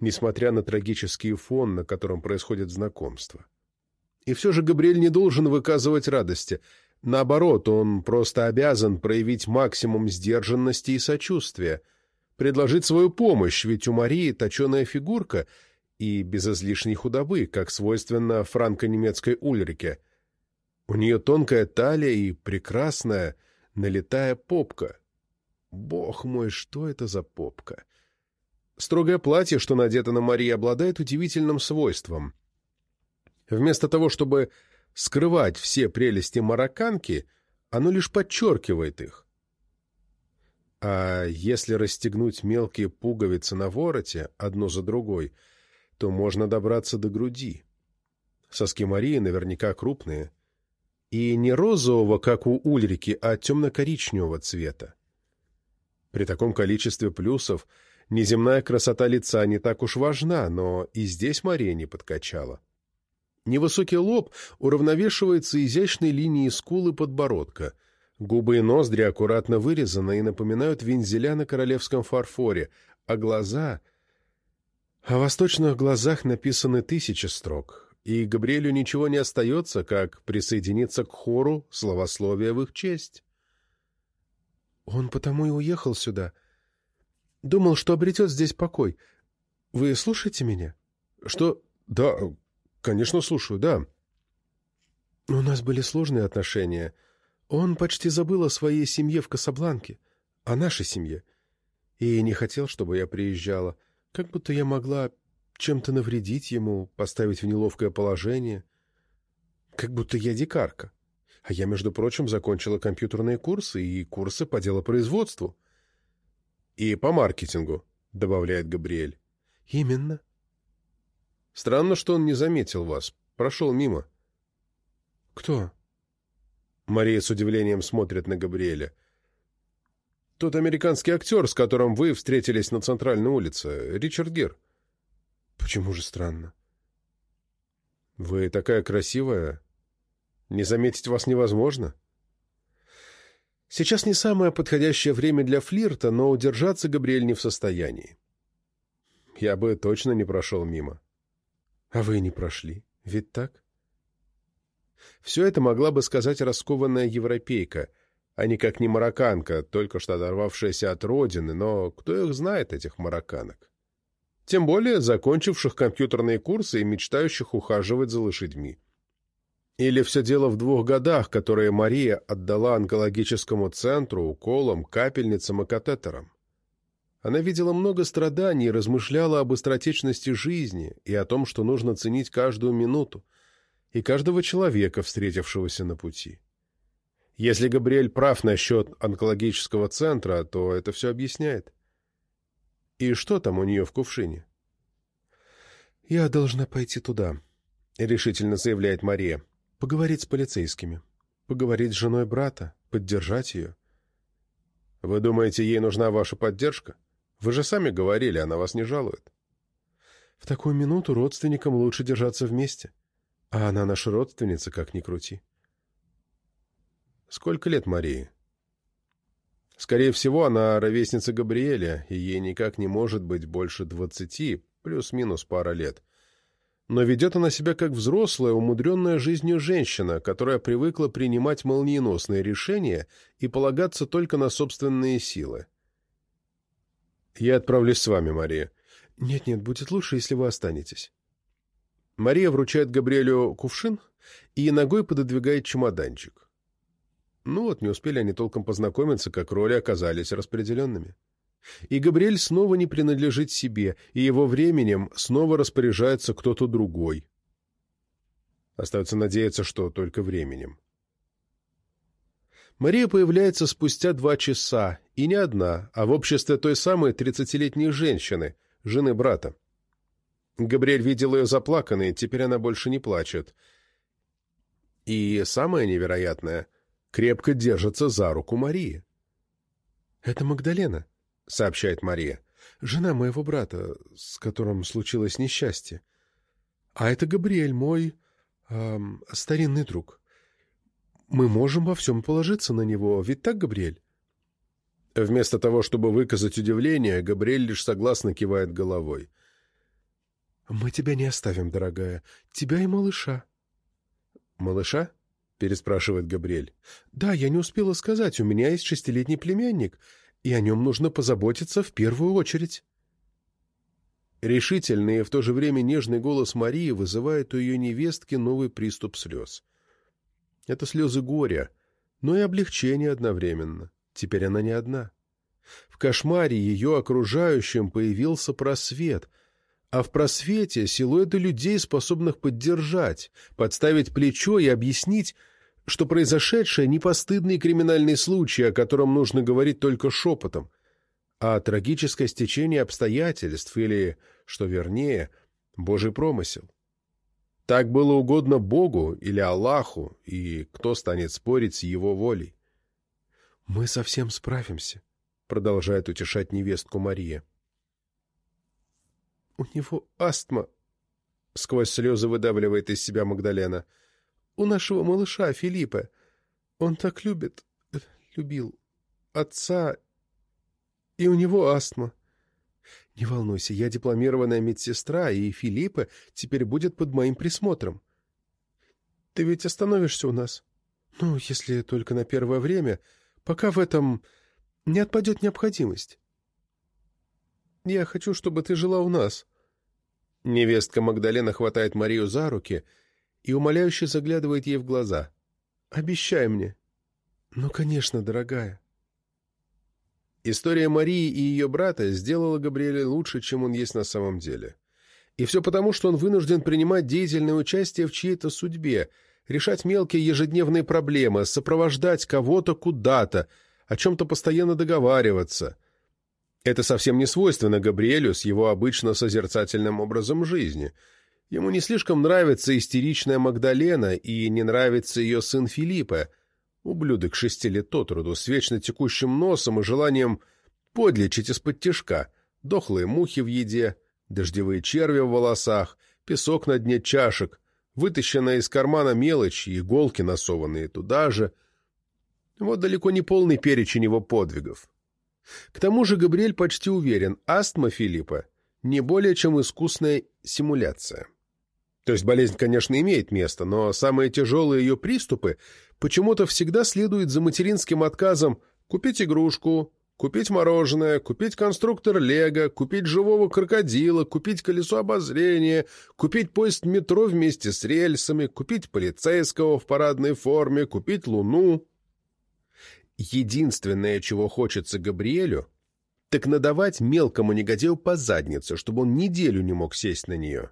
Несмотря на трагический фон, на котором происходит знакомство. И все же Габриэль не должен выказывать радости. Наоборот, он просто обязан проявить максимум сдержанности и сочувствия, предложить свою помощь, ведь у Марии точеная фигурка — и без излишней худобы, как свойственно франко-немецкой Ульрике. У нее тонкая талия и прекрасная, налетая попка. Бог мой, что это за попка? Строгое платье, что надето на Марии, обладает удивительным свойством. Вместо того, чтобы скрывать все прелести марокканки, оно лишь подчеркивает их. А если расстегнуть мелкие пуговицы на вороте, одну за другой — то можно добраться до груди. Соски Марии наверняка крупные. И не розового, как у Ульрики, а темно-коричневого цвета. При таком количестве плюсов неземная красота лица не так уж важна, но и здесь Мария не подкачала. Невысокий лоб уравновешивается изящной линией скулы подбородка. Губы и ноздри аккуратно вырезаны и напоминают вензеля на королевском фарфоре, а глаза — о восточных глазах написаны тысячи строк, и Габриэлю ничего не остается, как присоединиться к хору словословия в их честь. Он потому и уехал сюда. Думал, что обретет здесь покой. Вы слушаете меня? Что? Да, конечно, слушаю, да. У нас были сложные отношения. Он почти забыл о своей семье в Касабланке, о нашей семье. И не хотел, чтобы я приезжала. Как будто я могла чем-то навредить ему, поставить в неловкое положение. Как будто я дикарка. А я, между прочим, закончила компьютерные курсы и курсы по делопроизводству. И по маркетингу, добавляет Габриэль. Именно. Странно, что он не заметил вас. Прошел мимо. Кто? Мария с удивлением смотрит на Габриэля. Тот американский актер, с которым вы встретились на центральной улице, Ричард Гир. Почему же странно? Вы такая красивая. Не заметить вас невозможно. Сейчас не самое подходящее время для флирта, но удержаться Габриэль не в состоянии. Я бы точно не прошел мимо. А вы не прошли, ведь так? Все это могла бы сказать раскованная европейка, а никак не марокканка, только что оторвавшаяся от родины, но кто их знает, этих марокканок? Тем более закончивших компьютерные курсы и мечтающих ухаживать за лошадьми. Или все дело в двух годах, которые Мария отдала онкологическому центру, уколам, капельницам и катетерам. Она видела много страданий, размышляла об быстротечности жизни и о том, что нужно ценить каждую минуту и каждого человека, встретившегося на пути. Если Габриэль прав насчет онкологического центра, то это все объясняет. И что там у нее в кувшине? «Я должна пойти туда», — решительно заявляет Мария. «Поговорить с полицейскими. Поговорить с женой брата. Поддержать ее». «Вы думаете, ей нужна ваша поддержка? Вы же сами говорили, она вас не жалует». «В такую минуту родственникам лучше держаться вместе. А она наша родственница, как ни крути». «Сколько лет Марии?» Скорее всего, она ровесница Габриэля, и ей никак не может быть больше двадцати, плюс-минус пара лет. Но ведет она себя как взрослая, умудренная жизнью женщина, которая привыкла принимать молниеносные решения и полагаться только на собственные силы. «Я отправлюсь с вами, Мария». «Нет-нет, будет лучше, если вы останетесь». Мария вручает Габриэлю кувшин и ногой пододвигает чемоданчик. Ну вот, не успели они толком познакомиться, как роли оказались распределенными. И Габриэль снова не принадлежит себе, и его временем снова распоряжается кто-то другой. Остается надеяться, что только временем. Мария появляется спустя два часа, и не одна, а в обществе той самой тридцатилетней женщины, жены брата. Габриэль видел ее заплаканной, теперь она больше не плачет. И самое невероятное — крепко держится за руку Марии. «Это Магдалена», — сообщает Мария, — «жена моего брата, с которым случилось несчастье. А это Габриэль, мой эм, старинный друг. Мы можем во всем положиться на него, ведь так, Габриэль?» Вместо того, чтобы выказать удивление, Габриэль лишь согласно кивает головой. «Мы тебя не оставим, дорогая. Тебя и малыша». «Малыша?» — переспрашивает Габриэль. «Да, я не успела сказать, у меня есть шестилетний племянник, и о нем нужно позаботиться в первую очередь». Решительный и в то же время нежный голос Марии вызывает у ее невестки новый приступ слез. Это слезы горя, но и облегчение одновременно. Теперь она не одна. В кошмаре ее окружающим появился просвет — а в просвете силуэты людей, способных поддержать, подставить плечо и объяснить, что произошедшее не постыдный криминальный случай, о котором нужно говорить только шепотом, а трагическое стечение обстоятельств или, что вернее, Божий промысел. Так было угодно Богу или Аллаху, и кто станет спорить с его волей? «Мы совсем справимся», — продолжает утешать невестку Мария. «У него астма», — сквозь слезы выдавливает из себя Магдалена. «У нашего малыша Филиппа. Он так любит, любил отца, и у него астма. Не волнуйся, я дипломированная медсестра, и Филиппа теперь будет под моим присмотром. Ты ведь остановишься у нас? Ну, если только на первое время, пока в этом не отпадет необходимость». Я хочу, чтобы ты жила у нас. Невестка Магдалена хватает Марию за руки и умоляюще заглядывает ей в глаза. «Обещай мне». «Ну, конечно, дорогая». История Марии и ее брата сделала Габриэля лучше, чем он есть на самом деле. И все потому, что он вынужден принимать деятельное участие в чьей-то судьбе, решать мелкие ежедневные проблемы, сопровождать кого-то куда-то, о чем-то постоянно договариваться. Это совсем не свойственно Габриэлю с его обычно созерцательным образом жизни. Ему не слишком нравится истеричная Магдалена и не нравится ее сын Филиппа, ублюдок шести лет от роду, с вечно текущим носом и желанием подлечить из-под тяжка, дохлые мухи в еде, дождевые черви в волосах, песок на дне чашек, вытащенная из кармана мелочь и иголки, насованные туда же. Вот далеко не полный перечень его подвигов. К тому же Габриэль почти уверен, астма Филиппа не более чем искусная симуляция. То есть болезнь, конечно, имеет место, но самые тяжелые ее приступы почему-то всегда следуют за материнским отказом купить игрушку, Купить мороженое, купить конструктор Лего, купить живого крокодила, купить колесо обозрения, купить поезд метро вместе с рельсами, купить полицейского в парадной форме, купить луну. Единственное, чего хочется Габриэлю, так надавать мелкому негодяю по заднице, чтобы он неделю не мог сесть на нее.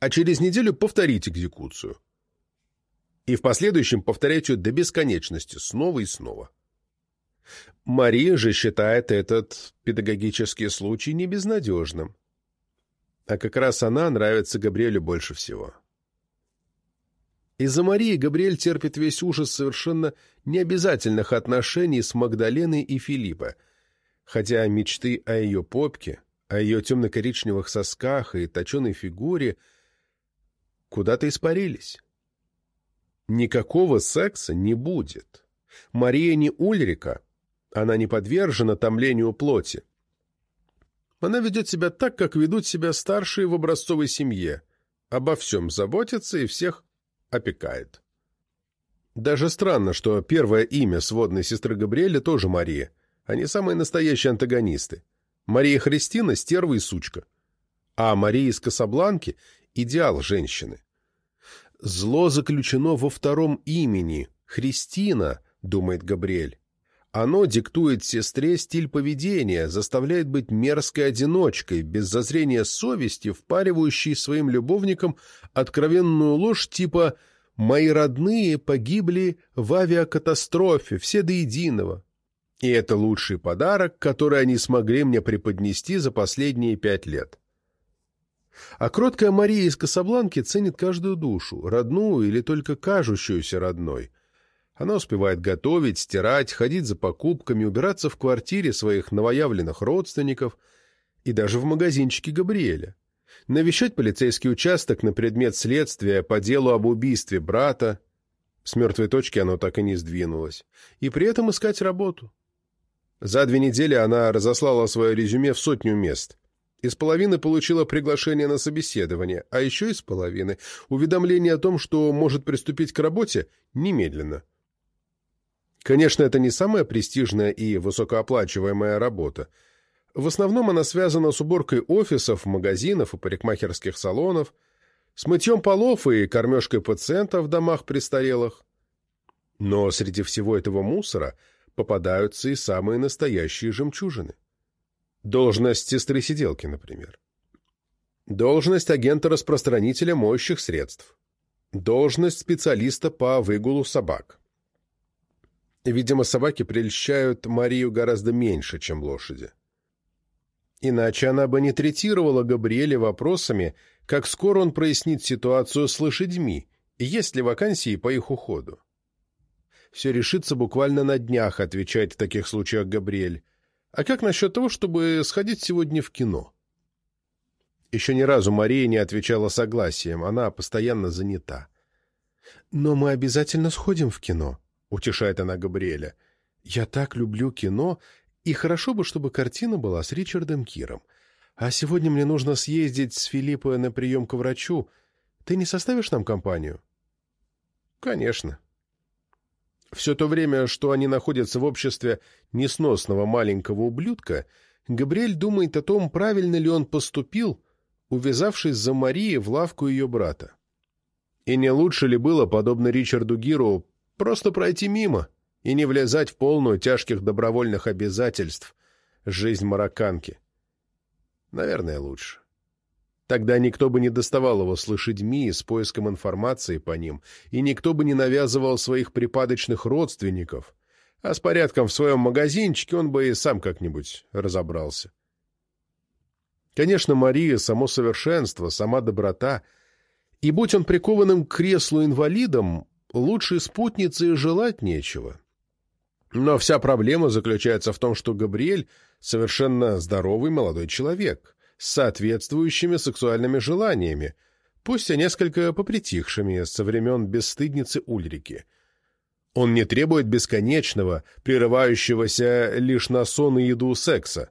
А через неделю повторить экзекуцию. И в последующем повторять ее до бесконечности, снова и снова. Мария же считает этот педагогический случай небезнадежным. А как раз она нравится Габриэлю больше всего. Из-за Марии Габриэль терпит весь ужас совершенно необязательных отношений с Магдаленой и Филиппа, хотя мечты о ее попке, о ее темно-коричневых сосках и точеной фигуре куда-то испарились. Никакого секса не будет. Мария не Ульрика, она не подвержена томлению плоти. Она ведет себя так, как ведут себя старшие в образцовой семье. Обо всем заботится и всех опекает. Даже странно, что первое имя сводной сестры Габриэля тоже Мария. Они самые настоящие антагонисты. Мария Христина – стерва и сучка. А Мария из Касабланки – идеал женщины. Зло заключено во втором имени – Христина, думает Габриэль. Оно диктует сестре стиль поведения, заставляет быть мерзкой одиночкой, без зазрения совести, впаривающей своим любовникам откровенную ложь типа «мои родные погибли в авиакатастрофе, все до единого». И это лучший подарок, который они смогли мне преподнести за последние пять лет. А кроткая Мария из Касабланки ценит каждую душу, родную или только кажущуюся родной – она успевает готовить, стирать, ходить за покупками, убираться в квартире своих новоявленных родственников и даже в магазинчике Габриэля. Навещать полицейский участок на предмет следствия по делу об убийстве брата. С мертвой точки оно так и не сдвинулось. И при этом искать работу. За две недели она разослала свое резюме в сотню мест. Из половины получила приглашение на собеседование, а еще из половины – уведомление о том, что может приступить к работе немедленно. Конечно, это не самая престижная и высокооплачиваемая работа. В основном она связана с уборкой офисов, магазинов и парикмахерских салонов, с мытьем полов и кормежкой пациентов в домах престарелых. Но среди всего этого мусора попадаются и самые настоящие жемчужины. Должность сестры-сиделки, например. Должность агента-распространителя моющих средств. Должность специалиста по выгулу собак. Видимо, собаки прельщают Марию гораздо меньше, чем лошади. Иначе она бы не третировала Габриэля вопросами, как скоро он прояснит ситуацию с лошадьми, и есть ли вакансии по их уходу. Все решится буквально на днях, отвечает в таких случаях Габриэль. А как насчет того, чтобы сходить сегодня в кино? Еще ни разу Мария не отвечала согласием, она постоянно занята. «Но мы обязательно сходим в кино», — утешает она Габриэля. «Я так люблю кино, и хорошо бы, чтобы картина была с Ричардом Киром. А сегодня мне нужно съездить с Филиппа на прием к врачу. Ты не составишь нам компанию?» «Конечно». Все то время, что они находятся в обществе несносного маленького ублюдка, Габриэль думает о том, правильно ли он поступил, увязавшись за Марией в лавку ее брата. И не лучше ли было, подобно Ричарду Гиру, просто пройти мимо и не влезать в полную тяжких добровольных обязательств жизнь марокканки? Наверное, лучше. Тогда никто бы не доставал его с лошадьми с поиском информации по ним, и никто бы не навязывал своих припадочных родственников, а с порядком в своем магазинчике он бы и сам как-нибудь разобрался. Конечно, Мария — само совершенство, сама доброта, и будь он прикованным к креслу инвалидом, лучшей спутницы и желать нечего. Но вся проблема заключается в том, что Габриэль — совершенно здоровый молодой человек, с соответствующими сексуальными желаниями, пусть и несколько попритихшими со времен бесстыдницы Ульрики — он не требует бесконечного, прерывающегося лишь на сон и еду секса.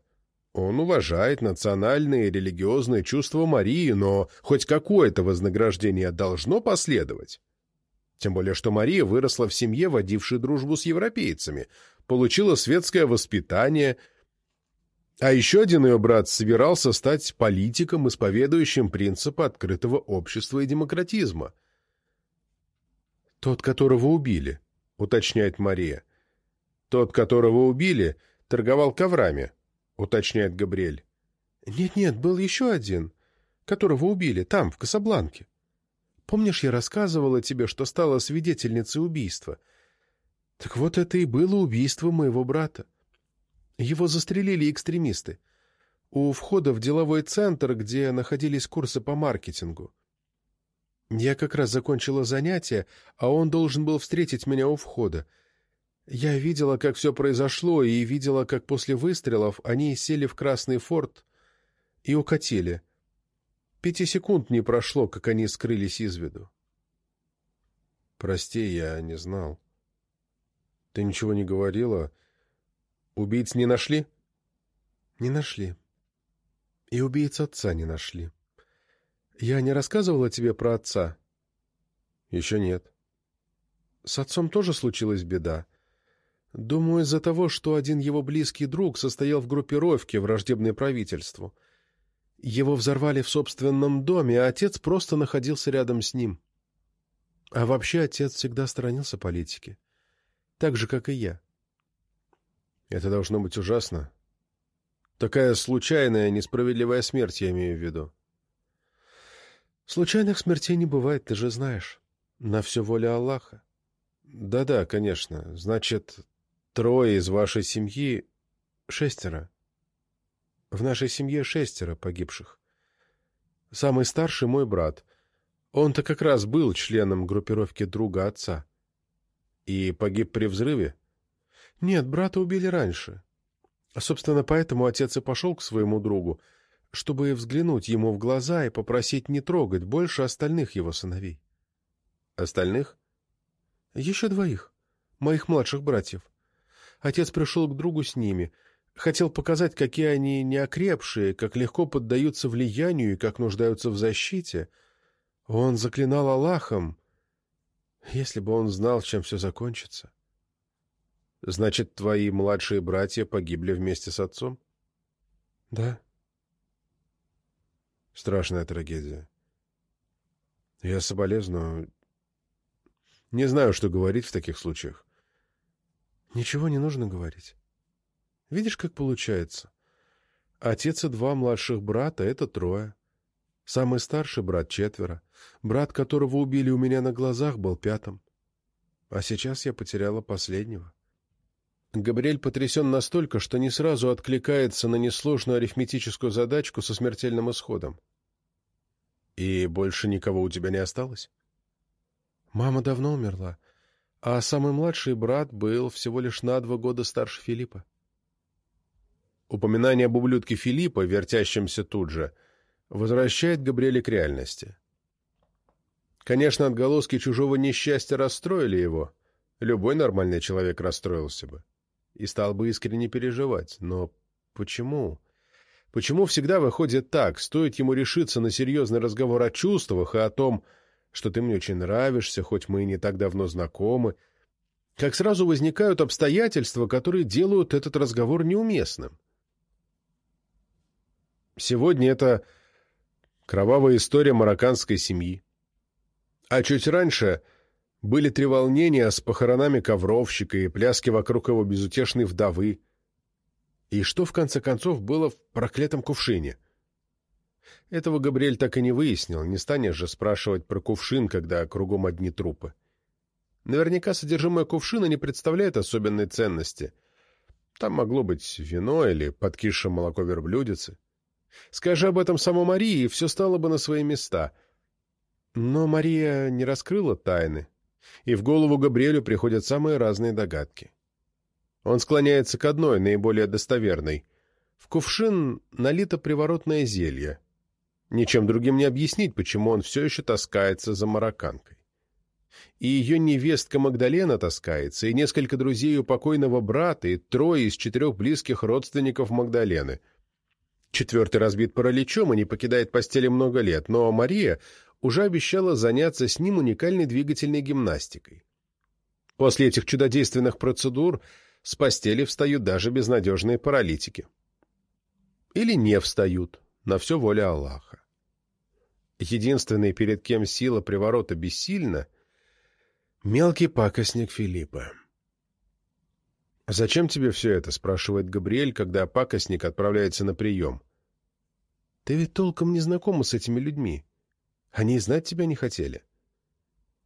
Он уважает национальные и религиозные чувства Марии, но хоть какое-то вознаграждение должно последовать. Тем более, что Мария выросла в семье, водившей дружбу с европейцами, получила светское воспитание, а еще один ее брат собирался стать политиком, исповедующим принципы открытого общества и демократизма. Тот, которого убили, уточняет Мария. Тот, которого убили, торговал коврами, уточняет Габриэль. Нет-нет, был еще один, которого убили там, в Касабланке. Помнишь, я рассказывала тебе, что стала свидетельницей убийства? Так вот это и было убийство моего брата. Его застрелили экстремисты. У входа в деловой центр, где находились курсы по маркетингу. Я как раз закончила занятие, а он должен был встретить меня у входа. Я видела, как все произошло, и видела, как после выстрелов они сели в красный форт и укатили. Пяти секунд не прошло, как они скрылись из виду. «Прости, я не знал. Ты ничего не говорила? Убийц не нашли?» «Не нашли. И убийц отца не нашли». Я не рассказывала тебе про отца? Еще нет. С отцом тоже случилась беда. Думаю, из-за того, что один его близкий друг состоял в группировке, враждебной правительству. Его взорвали в собственном доме, а отец просто находился рядом с ним. А вообще отец всегда сторонился политики. Так же, как и я. Это должно быть ужасно. Такая случайная, несправедливая смерть, я имею в виду. Случайных смертей не бывает, ты же знаешь. На все воля Аллаха. Да-да, конечно. Значит, трое из вашей семьи... Шестеро. В нашей семье шестеро погибших. Самый старший мой брат. Он-то как раз был членом группировки друга отца. И погиб при взрыве? Нет, брата убили раньше. Собственно, поэтому отец и пошел к своему другу, чтобы взглянуть ему в глаза и попросить не трогать больше остальных его сыновей. Остальных? Еще двоих, моих младших братьев. Отец пришел к другу с ними, хотел показать, какие они неокрепшие, как легко поддаются влиянию и как нуждаются в защите. Он заклинал Аллахом, если бы он знал, чем все закончится. Значит, твои младшие братья погибли вместе с отцом? Да. Страшная трагедия. Я соболезную. Не знаю, что говорить в таких случаях. Ничего не нужно говорить. Видишь, как получается? Отец и два младших брата — это трое. Самый старший брат — четверо. Брат, которого убили у меня на глазах, был пятым. А сейчас я потеряла последнего. Габриэль потрясен настолько, что не сразу откликается на несложную арифметическую задачку со смертельным исходом. «И больше никого у тебя не осталось?» «Мама давно умерла, а самый младший брат был всего лишь на два года старше Филиппа». Упоминание об ублюдке Филиппа, вертящемся тут же, возвращает Габриэля к реальности. Конечно, отголоски чужого несчастья расстроили его. Любой нормальный человек расстроился бы и стал бы искренне переживать. Но почему? Почему всегда выходит так, стоит ему решиться на серьезный разговор о чувствах и о том, что ты мне очень нравишься, хоть мы и не так давно знакомы, как сразу возникают обстоятельства, которые делают этот разговор неуместным. Сегодня это Кровавая история марокканской семьи. А чуть раньше были три волнения с похоронами ковровщика и пляски вокруг его безутешной вдовы. И что, в конце концов, было в проклятом кувшине? Этого Габриэль так и не выяснил, не станешь же спрашивать про кувшин, когда кругом одни трупы. Наверняка содержимое кувшина не представляет особенной ценности. Там могло быть вино или подкисшее молоко верблюдицы. Скажи об этом самой Марии, и все стало бы на свои места. Но Мария не раскрыла тайны, и в голову Габриэлю приходят самые разные догадки. Он склоняется к одной, наиболее достоверной. В кувшин налито приворотное зелье. Ничем другим не объяснить, почему он все еще таскается за марокканкой. И ее невестка Магдалена таскается, и несколько друзей у покойного брата, и трое из четырех близких родственников Магдалены. Четвертый разбит параличом и не покидает постели много лет, но Мария уже обещала заняться с ним уникальной двигательной гимнастикой. После этих чудодейственных процедур с постели встают даже безнадежные паралитики. Или не встают, на все воля Аллаха. Единственный, перед кем сила приворота бессильна — мелкий пакостник Филиппа. «Зачем тебе все это?» — спрашивает Габриэль, когда пакостник отправляется на прием. «Ты ведь толком не знакома с этими людьми. Они и знать тебя не хотели».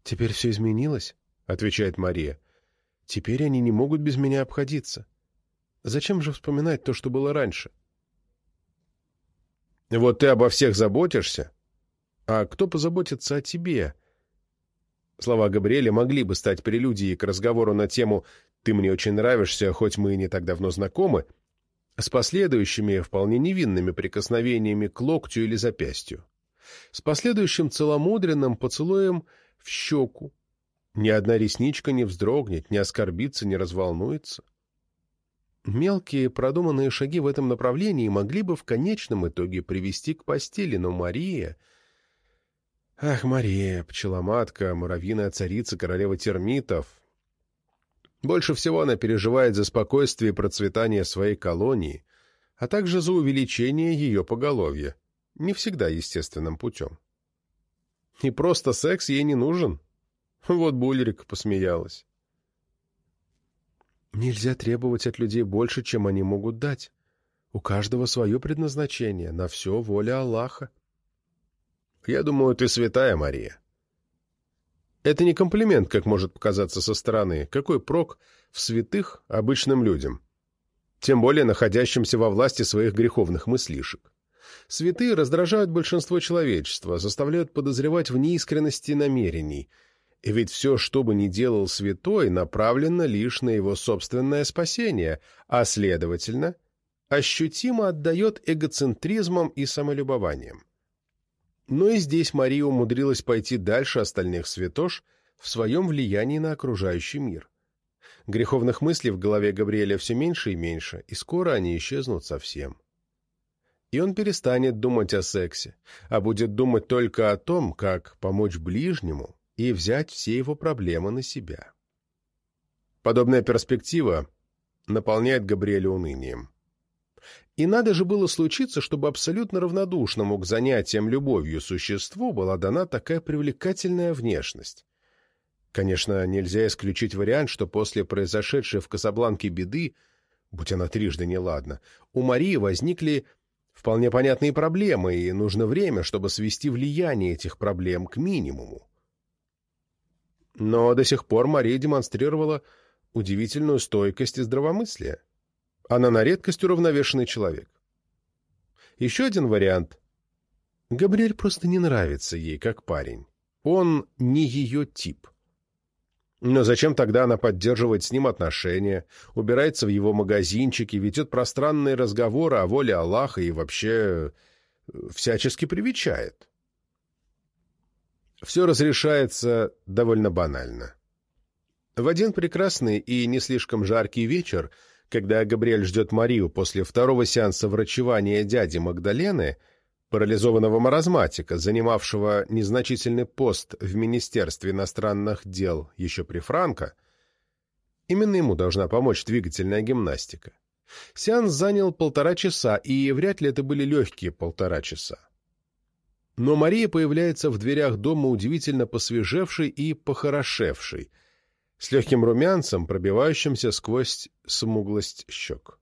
«Теперь все изменилось?» — отвечает Мария. «Теперь они не могут без меня обходиться. Зачем же вспоминать то, что было раньше?» «Вот ты обо всех заботишься, а кто позаботится о тебе?» Слова Габриэля могли бы стать прелюдией к разговору на тему «ты мне очень нравишься, хоть мы и не так давно знакомы», с последующими, вполне невинными прикосновениями к локтю или запястью, с последующим целомудренным поцелуем в щеку. Ни одна ресничка не вздрогнет, не оскорбится, не разволнуется. Мелкие продуманные шаги в этом направлении могли бы в конечном итоге привести к постели, но Мария... Ах, Мария, пчеломатка, муравьиная царица, королева термитов, больше всего она переживает за спокойствие и процветание своей колонии, а также за увеличение ее поголовья, не всегда естественным путем. И просто секс ей не нужен. Вот Буллерик посмеялась. Нельзя требовать от людей больше, чем они могут дать. У каждого свое предназначение, на все воля Аллаха. Я думаю, ты святая, Мария. Это не комплимент, как может показаться со стороны. Какой прок в святых обычным людям? Тем более находящимся во власти своих греховных мыслишек. Святые раздражают большинство человечества, заставляют подозревать в неискренности намерений. И ведь все, что бы ни делал святой, направлено лишь на его собственное спасение, а, следовательно, ощутимо отдает эгоцентризмом и самолюбованием. Но и здесь Мария умудрилась пойти дальше остальных святош в своем влиянии на окружающий мир. Греховных мыслей в голове Габриэля все меньше и меньше, и скоро они исчезнут совсем. И он перестанет думать о сексе, а будет думать только о том, как помочь ближнему и взять все его проблемы на себя. Подобная перспектива наполняет Габриэля унынием. И надо же было случиться, чтобы абсолютно равнодушному к занятиям любовью существу была дана такая привлекательная внешность. Конечно, нельзя исключить вариант, что после произошедшей в Касабланке беды, будь она трижды неладна, у Марии возникли вполне понятные проблемы, и нужно время, чтобы свести влияние этих проблем к минимуму. Но до сих пор Мария демонстрировала удивительную стойкость и здравомыслие. Она на редкость уравновешенный человек. Еще один вариант. Габриэль просто не нравится ей, как парень. Он не ее тип. Но зачем тогда она поддерживает с ним отношения, убирается в его магазинчике, ведет пространные разговоры о воле Аллаха и вообще э, всячески привечает? Все разрешается довольно банально. В один прекрасный и не слишком жаркий вечер – когда Габриэль ждет Марию после второго сеанса врачевания дяди Магдалены, парализованного маразматика, занимавшего незначительный пост в Министерстве иностранных дел еще при Франко, именно ему должна помочь двигательная гимнастика. Сеанс занял полтора часа, и вряд ли это были легкие полтора часа. Но Мария появляется в дверях дома удивительно посвежевшей и похорошевшей, с легким румянцем, пробивающимся сквозь смуглость щек.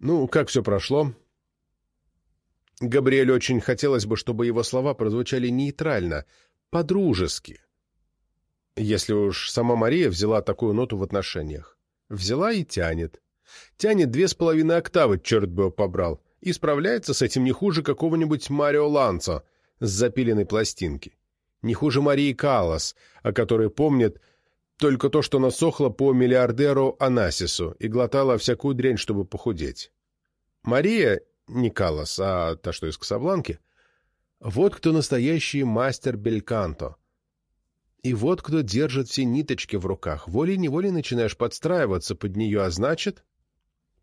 «Ну, как все прошло?» Габриэлю очень хотелось бы, чтобы его слова прозвучали нейтрально, по-дружески. Если уж сама Мария взяла такую ноту в отношениях. Взяла и тянет. Тянет две с половиной октавы, черт бы его побрал, и справляется с этим не хуже какого-нибудь Марио Ланцо с запиленной пластинки. Не хуже Марии Каллас, о которой помнит только то, что насохла по миллиардеру Анасису и глотала всякую дрянь, чтобы похудеть. Мария, не Каллас, а та, что из Касабланки, вот кто настоящий мастер бельканто. И вот кто держит все ниточки в руках. Волей-неволей начинаешь подстраиваться под нее, а значит,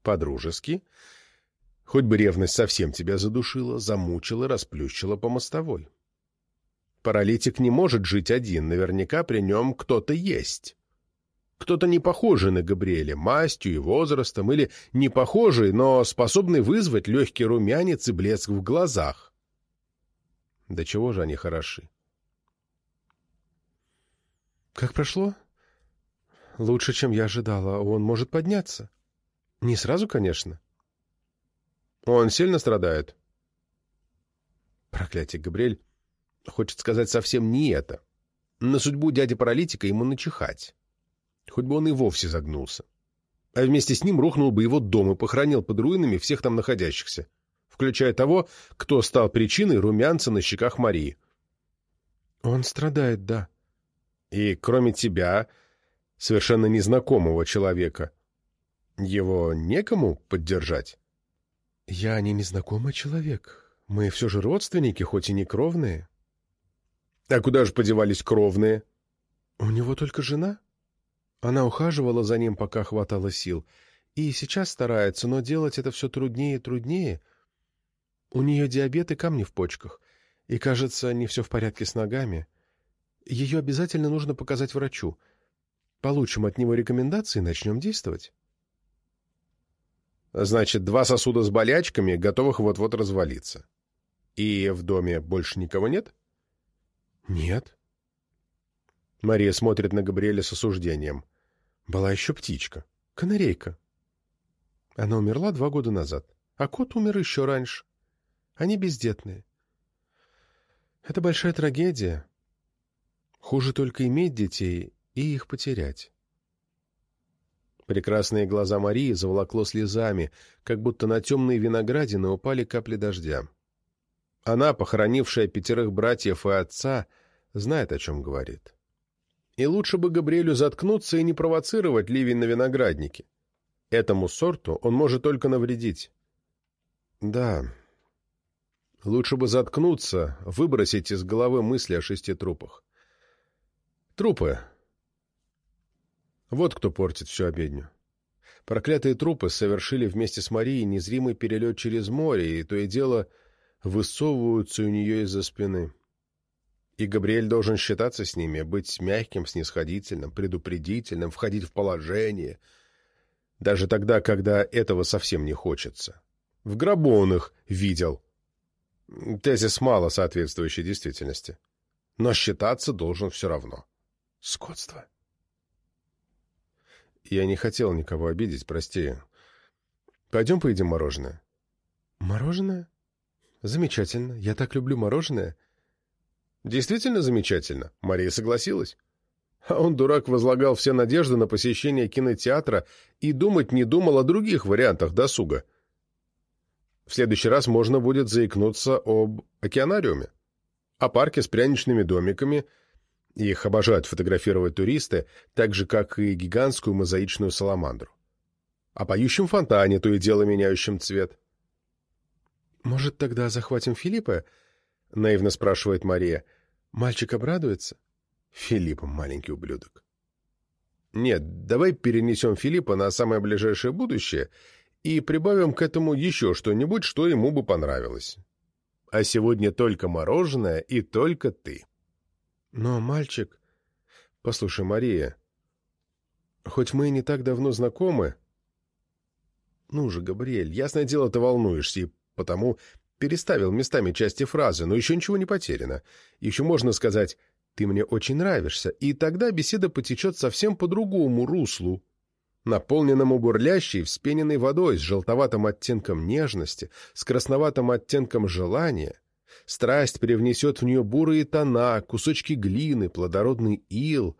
по-дружески, хоть бы ревность совсем тебя задушила, замучила, расплющила по мостовой. Паралитик не может жить один, наверняка при нем кто-то есть. Кто-то не похожий на Габриэля мастью и возрастом, или не похожий, но способный вызвать легкий румянец и блеск в глазах. Да чего же они хороши? «Как прошло?» «Лучше, чем я ожидала. Он может подняться». «Не сразу, конечно». «Он сильно страдает?» Проклятие, Габриэль хочет сказать совсем не это. На судьбу дяди-паралитика ему начихать. Хоть бы он и вовсе загнулся. А вместе с ним рухнул бы его дом и похоронил под руинами всех там находящихся, включая того, кто стал причиной румянца на щеках Марии. Он страдает, да. И кроме тебя, совершенно незнакомого человека, его некому поддержать? Я не незнакомый человек. Мы все же родственники, хоть и не кровные. А куда же подевались кровные? У него только жена. Она ухаживала за ним, пока хватало сил, и сейчас старается, но делать это все труднее и труднее. У нее диабет и камни в почках, и, кажется, не все в порядке с ногами. Ее обязательно нужно показать врачу. Получим от него рекомендации и начнем действовать. Значит, два сосуда с болячками, готовых вот-вот развалиться. И в доме больше никого нет? Нет. Мария смотрит на Габриэля с осуждением. Была еще птичка. Канарейка. Она умерла два года назад. А кот умер еще раньше. Они бездетные. Это большая трагедия. Хуже только иметь детей и их потерять. Прекрасные глаза Марии заволокло слезами, как будто на темные виноградины упали капли дождя. Она, похоронившая пятерых братьев и отца, знает, о чем говорит. И лучше бы Габриэлю заткнуться и не провоцировать ливень на винограднике. Этому сорту он может только навредить. Да, лучше бы заткнуться, выбросить из головы мысли о шести трупах. Трупы. Вот кто портит всю обедню. Проклятые трупы совершили вместе с Марией незримый перелет через море, и то и дело высовываются у нее из-за спины. И Габриэль должен считаться с ними, быть мягким, снисходительным, предупредительным, входить в положение. Даже тогда, когда этого совсем не хочется. В гробу он их видел. Тезис мало соответствующий действительности. Но считаться должен все равно. Скотство. Я не хотел никого обидеть, прости. Пойдем поедим мороженое. Мороженое? Замечательно. Я так люблю мороженое. Действительно замечательно. Мария согласилась. А он, дурак, возлагал все надежды на посещение кинотеатра и думать не думал о других вариантах досуга. В следующий раз можно будет заикнуться об океанариуме, о парке с пряничными домиками — их обожают фотографировать туристы, так же, как и гигантскую мозаичную саламандру. О поющем фонтане, то и дело меняющем цвет. «Может, тогда захватим Филиппа?» — наивно спрашивает Мария. «Мальчик обрадуется?» «Филипп, маленький ублюдок». «Нет, давай перенесем Филиппа на самое ближайшее будущее и прибавим к этому еще что-нибудь, что ему бы понравилось. А сегодня только мороженое и только ты». Но мальчик... Послушай, Мария, хоть мы и не так давно знакомы... Ну же, Габриэль, ясное дело, ты волнуешься, и потому переставил местами части фразы, но еще ничего не потеряно. Еще можно сказать «ты мне очень нравишься», и тогда беседа потечет совсем по другому руслу, наполненному бурлящей, вспененной водой, с желтоватым оттенком нежности, с красноватым оттенком желания. Страсть привнесет в нее бурые тона, кусочки глины, плодородный ил.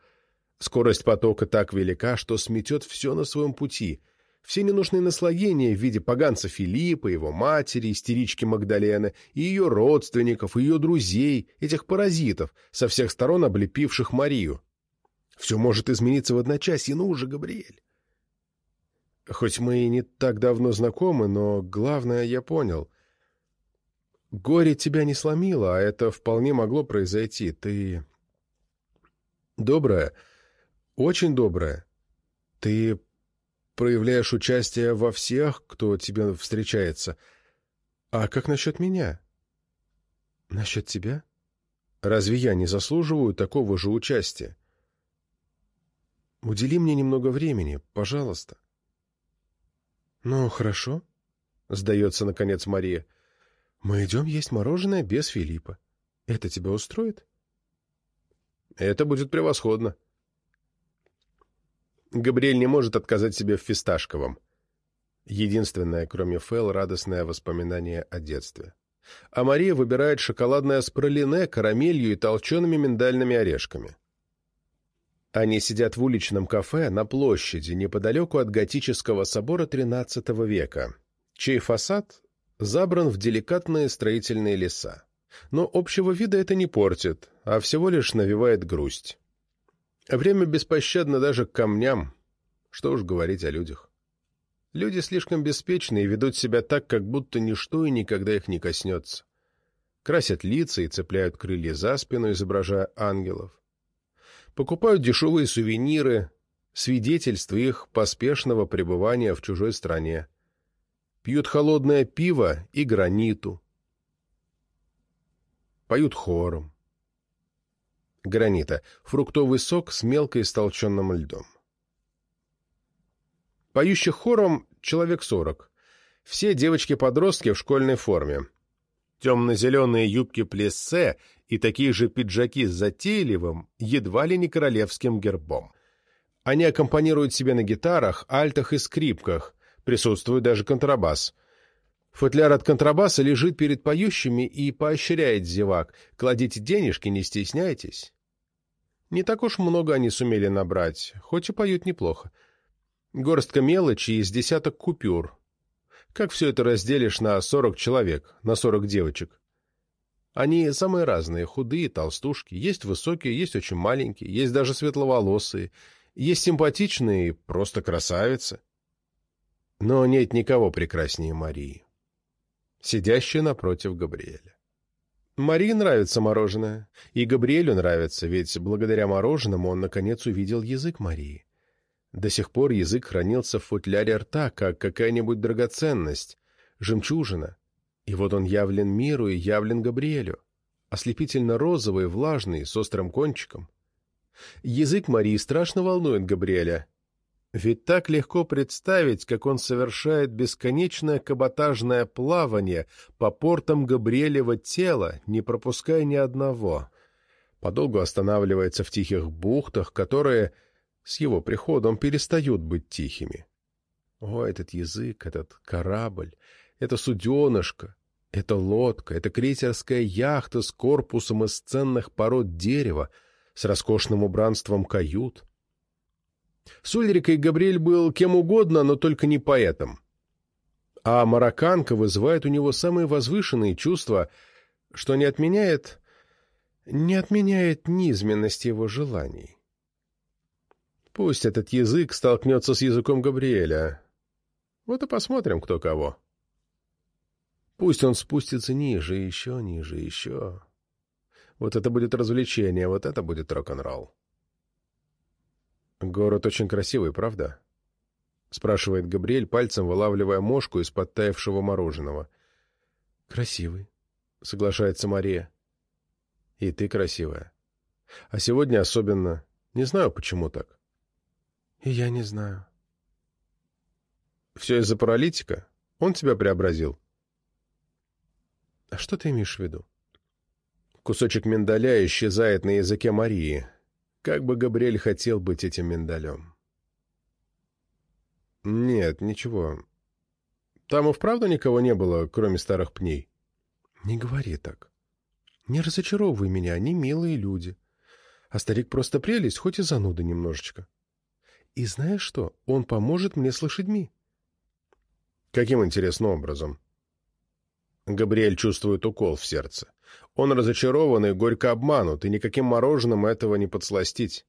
Скорость потока так велика, что сметет все на своем пути. Все ненужные наслоения в виде поганца Филиппа, его матери, истерички Магдалены, и ее родственников, и ее друзей, этих паразитов, со всех сторон облепивших Марию. Все может измениться в одночасье, ну уже, Габриэль. Хоть мы и не так давно знакомы, но главное я понял. Горе тебя не сломило, а это вполне могло произойти. Ты добрая, очень добрая. Ты проявляешь участие во всех, кто тебе встречается. А как насчет меня? Насчет тебя? Разве я не заслуживаю такого же участия? Удели мне немного времени, пожалуйста. — «Ну, хорошо», — сдается, наконец, Мария. «Мы идем есть мороженое без Филиппа. Это тебя устроит?» «Это будет превосходно». Габриэль не может отказать себе в фисташковом. Единственное, кроме Фэл, радостное воспоминание о детстве. А Мария выбирает шоколадное с пролине, карамелью и толчеными миндальными орешками. Они сидят в уличном кафе на площади неподалеку от готического собора XIII века, чей фасад забран в деликатные строительные леса. Но общего вида это не портит, а всего лишь навевает грусть. Время беспощадно даже к камням, что уж говорить о людях. Люди слишком беспечны и ведут себя так, как будто ничто и никогда их не коснется. Красят лица и цепляют крылья за спину, изображая ангелов покупают дешевые сувениры, свидетельства их поспешного пребывания в чужой стране, пьют холодное пиво и граниту, поют хором. Гранита — фруктовый сок с мелко истолченным льдом. Поющих хором человек сорок. Все девочки-подростки в школьной форме. Темно-зеленые юбки плессе и такие же пиджаки с затейливым, едва ли не королевским гербом. Они аккомпанируют себе на гитарах, альтах и скрипках, присутствует даже контрабас. Футляр от контрабаса лежит перед поющими и поощряет зевак. Кладите денежки, не стесняйтесь. Не так уж много они сумели набрать, хоть и поют неплохо. Горстка мелочи из десяток купюр. Как все это разделишь на сорок человек, на сорок девочек? Они самые разные, худые, толстушки, есть высокие, есть очень маленькие, есть даже светловолосые, есть симпатичные, просто красавицы. Но нет никого прекраснее Марии, сидящей напротив Габриэля. Марии нравится мороженое, и Габриэлю нравится, ведь благодаря мороженому он, наконец, увидел язык Марии. До сих пор язык хранился в футляре рта, как какая-нибудь драгоценность, жемчужина, и вот он явлен миру и явлен Габриэлю, ослепительно-розовый, влажный, с острым кончиком. Язык Марии страшно волнует Габриэля. Ведь так легко представить, как он совершает бесконечное каботажное плавание по портам Габриэлева тела, не пропуская ни одного. Подолгу останавливается в тихих бухтах, которые с его приходом перестают быть тихими. О, этот язык, этот корабль, это суденышко, это лодка, это крейсерская яхта с корпусом из ценных пород дерева, с роскошным убранством кают. С Ульрикой Габриэль был кем угодно, но только не поэтом. А марокканка вызывает у него самые возвышенные чувства, что не отменяет... не отменяет низменность его желаний. Пусть этот язык столкнется с языком Габриэля. Вот и посмотрим, кто кого. Пусть он спустится ниже, еще ниже, еще. Вот это будет развлечение, вот это будет рок-н-ролл. «Город очень красивый, правда?» — спрашивает Габриэль, пальцем вылавливая мошку из подтаявшего мороженого. «Красивый», — соглашается Мария. «И ты красивая. А сегодня особенно. Не знаю, почему так». «И я не знаю». «Все из-за паралитика? Он тебя преобразил?» А что ты имеешь в виду? Кусочек миндаля исчезает на языке Марии. Как бы Габриэль хотел быть этим миндалем. Нет, ничего. Там и вправду никого не было, кроме старых пней. Не говори так. Не разочаровывай меня, они милые люди. А старик просто прелесть, хоть и зануда немножечко. И знаешь что? Он поможет мне с лошадьми. Каким интересным образом? Габриэль чувствует укол в сердце. Он разочарован и горько обманут, и никаким мороженым этого не подсластить.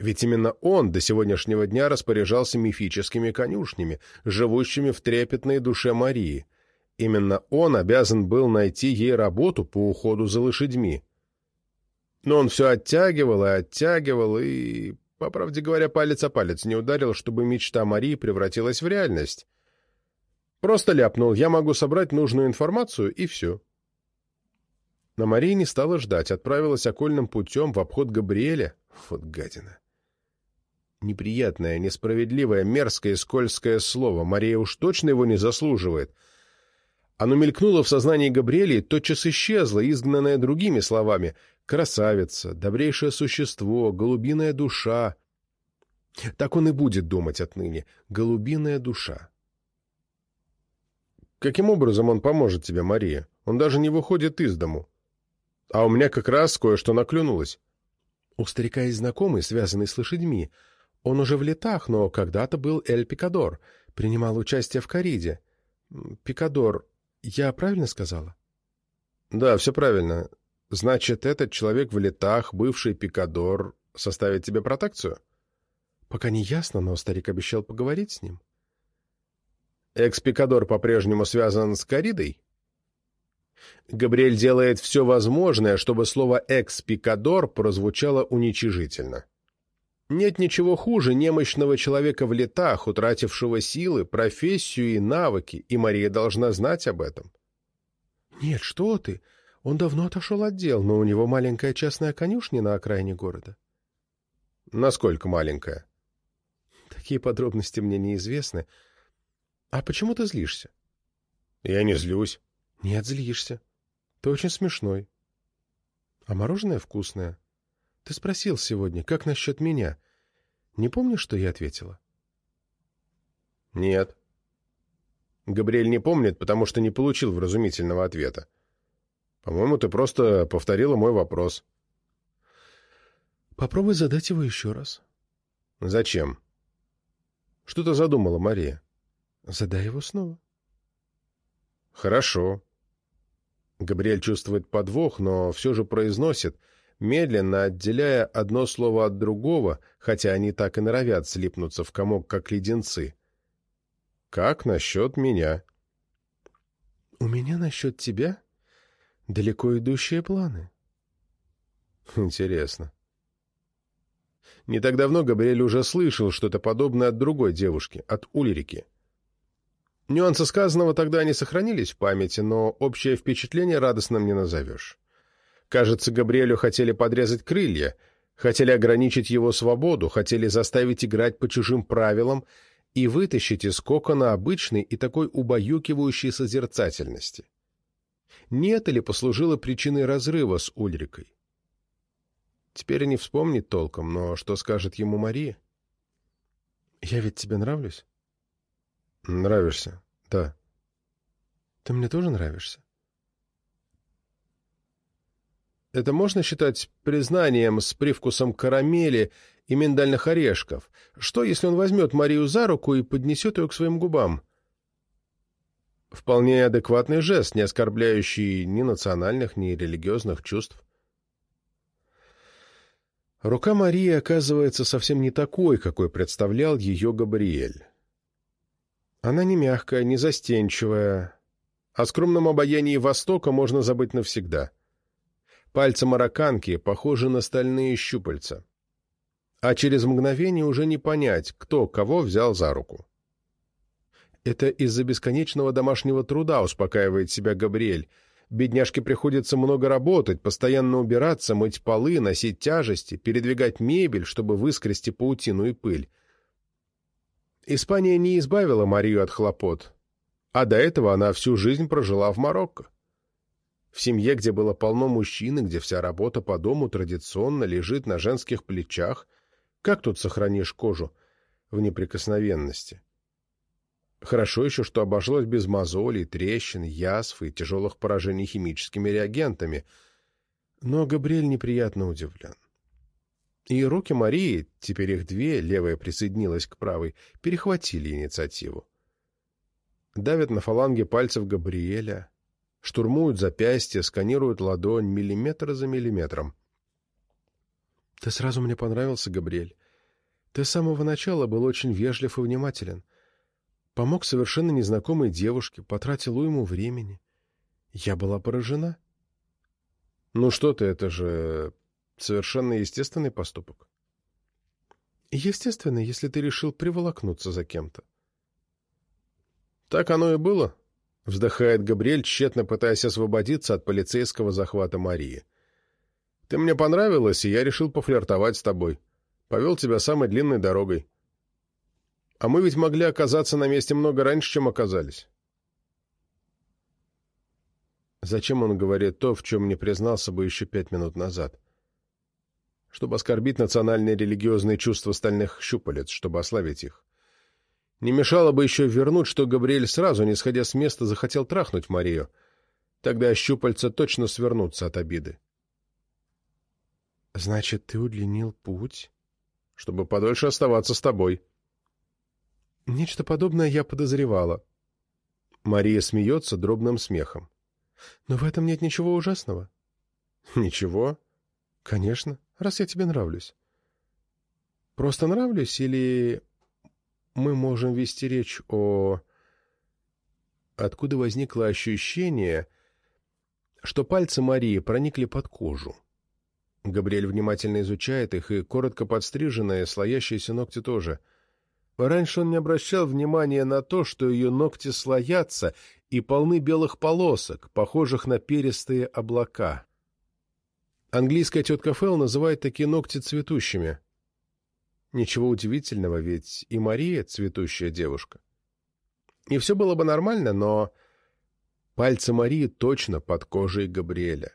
Ведь именно он до сегодняшнего дня распоряжался мифическими конюшнями, живущими в трепетной душе Марии. Именно он обязан был найти ей работу по уходу за лошадьми. Но он все оттягивал и оттягивал, и, по правде говоря, палец о палец не ударил, чтобы мечта Марии превратилась в реальность. Просто ляпнул, я могу собрать нужную информацию, и все. Но Мария не стала ждать, отправилась окольным путем в обход Габриэля. Вот гадина. Неприятное, несправедливое, мерзкое скользкое слово. Мария уж точно его не заслуживает. Оно мелькнуло в сознании Габриэля и тотчас исчезло, изгнанное другими словами. Красавица, добрейшее существо, голубиная душа. Так он и будет думать отныне. Голубиная душа. Каким образом он поможет тебе, Мария? Он даже не выходит из дому. А у меня как раз кое-что наклюнулось. У старика есть знакомый, связанный с лошадьми. Он уже в летах, но когда-то был Эль Пикадор, принимал участие в кориде. Пикадор, я правильно сказала? Да, все правильно. Значит, этот человек в летах, бывший Пикадор, составит тебе протекцию? Пока не ясно, но старик обещал поговорить с ним. Экс-пикадор по-прежнему связан с коридой? Габриэль делает все возможное, чтобы слово «экс-пикадор» прозвучало уничижительно. Нет ничего хуже немощного человека в летах, утратившего силы, профессию и навыки, и Мария должна знать об этом. Нет, что ты! Он давно отошел от дел, но у него маленькая частная конюшня на окраине города. Насколько маленькая? Такие подробности мне неизвестны, — «А почему ты злишься?» «Я не злюсь». «Нет, злишься. Ты очень смешной». «А мороженое вкусное. Ты спросил сегодня, как насчет меня. Не помнишь, что я ответила?» «Нет». Габриэль не помнит, потому что не получил вразумительного ответа. «По-моему, ты просто повторила мой вопрос». «Попробуй задать его еще раз». «Зачем?» «Что ты задумала, Мария?» Задай его снова. Хорошо. Габриэль чувствует подвох, но все же произносит, медленно отделяя одно слово от другого, хотя они так и норовят слипнуться в комок, как леденцы. Как насчет меня? У меня насчет тебя далеко идущие планы. Интересно. Не так давно Габриэль уже слышал что-то подобное от другой девушки, от Ульрики. Нюансы сказанного тогда не сохранились в памяти, но общее впечатление радостным не назовешь. Кажется, Габриэлю хотели подрезать крылья, хотели ограничить его свободу, хотели заставить играть по чужим правилам и вытащить из кокона обычной и такой убаюкивающей созерцательности. Не это ли послужило причиной разрыва с Ульрикой? Теперь не вспомнит толком, но что скажет ему Мария? «Я ведь тебе нравлюсь?» Нравишься, да. Ты мне тоже нравишься? Это можно считать признанием с привкусом карамели и миндальных орешков? Что, если он возьмет Марию за руку и поднесет ее к своим губам? Вполне адекватный жест, не оскорбляющий ни национальных, ни религиозных чувств. Рука Марии оказывается совсем не такой, какой представлял ее Габриэль. Она не мягкая, не застенчивая. О скромном обаянии Востока можно забыть навсегда. Пальцы марокканки похожи на стальные щупальца. А через мгновение уже не понять, кто кого взял за руку. Это из-за бесконечного домашнего труда успокаивает себя Габриэль. Бедняжке приходится много работать, постоянно убираться, мыть полы, носить тяжести, передвигать мебель, чтобы выскрести паутину и пыль. Испания не избавила Марию от хлопот, а до этого она всю жизнь прожила в Марокко. В семье, где было полно мужчин, где вся работа по дому традиционно лежит на женских плечах, как тут сохранишь кожу в неприкосновенности? Хорошо еще, что обошлось без мозолей, трещин, язв и тяжелых поражений химическими реагентами. Но Габриэль неприятно удивлен. И руки Марии, теперь их две, левая присоединилась к правой, перехватили инициативу. Давят на фаланге пальцев Габриэля, штурмуют запястья, сканируют ладонь миллиметр за миллиметром. «Ты сразу мне понравился, Габриэль. Ты с самого начала был очень вежлив и внимателен. Помог совершенно незнакомой девушке, потратил уйму времени. Я была поражена». «Ну что ты, это же совершенно естественный поступок». «Естественно, если ты решил приволокнуться за кем-то». «Так оно и было», — вздыхает Габриэль, тщетно пытаясь освободиться от полицейского захвата Марии. «Ты мне понравилась, и я решил пофлиртовать с тобой. Повел тебя самой длинной дорогой. А мы ведь могли оказаться на месте много раньше, чем оказались». Зачем он говорит то, в чем не признался бы еще пять минут назад? Чтобы оскорбить национальные религиозные чувства стальных щупалец, чтобы ослабить их. Не мешало бы еще вернуть, что Габриэль сразу, не сходя с места, захотел трахнуть Марию. Тогда щупальца точно свернутся от обиды. — Значит, ты удлинил путь? — Чтобы подольше оставаться с тобой. — Нечто подобное я подозревала. Мария смеется дробным смехом. — Но в этом нет ничего ужасного. — Ничего? — Конечно, раз я тебе нравлюсь. — Просто нравлюсь или мы можем вести речь о... Откуда возникло ощущение, что пальцы Марии проникли под кожу? Габриэль внимательно изучает их, и коротко подстриженные, слоящиеся ногти тоже. Раньше он не обращал внимания на то, что ее ногти слоятся и полны белых полосок, похожих на перистые облака. Английская тетка Фелл называет такие ногти цветущими — Ничего удивительного, ведь и Мария — цветущая девушка. И все было бы нормально, но пальцы Марии точно под кожей Габриэля.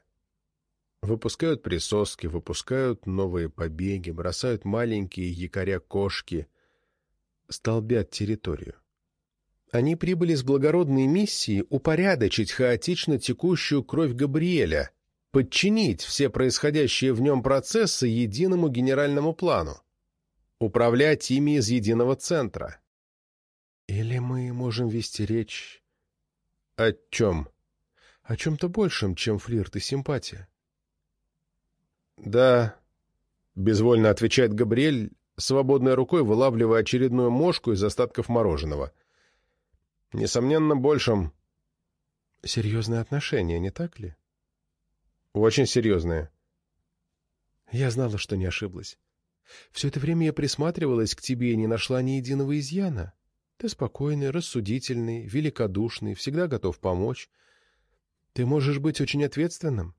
Выпускают присоски, выпускают новые побеги, бросают маленькие якоря-кошки, столбят территорию. Они прибыли с благородной миссией упорядочить хаотично текущую кровь Габриэля, подчинить все происходящие в нем процессы единому генеральному плану управлять ими из единого центра. Или мы можем вести речь о чем? О чем-то большем, чем флирт и симпатия. Да, безвольно отвечает Габриэль, свободной рукой вылавливая очередную мошку из остатков мороженого. Несомненно, большем. Серьезные отношения, не так ли? Очень серьезные. Я знала, что не ошиблась. Все это время я присматривалась к тебе и не нашла ни единого изъяна. Ты спокойный, рассудительный, великодушный, всегда готов помочь. Ты можешь быть очень ответственным.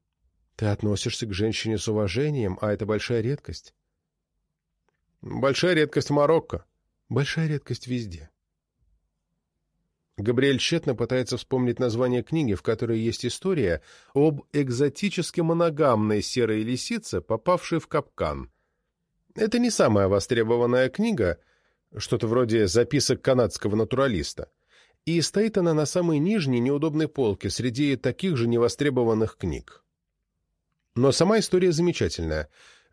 Ты относишься к женщине с уважением, а это большая редкость. Большая редкость Марокко. Большая редкость везде. Габриэль тщетно пытается вспомнить название книги, в которой есть история об экзотически моногамной серой лисице, попавшей в капкан — это не самая востребованная книга, что-то вроде записок канадского натуралиста, и стоит она на самой нижней неудобной полке среди таких же невостребованных книг. Но сама история замечательная.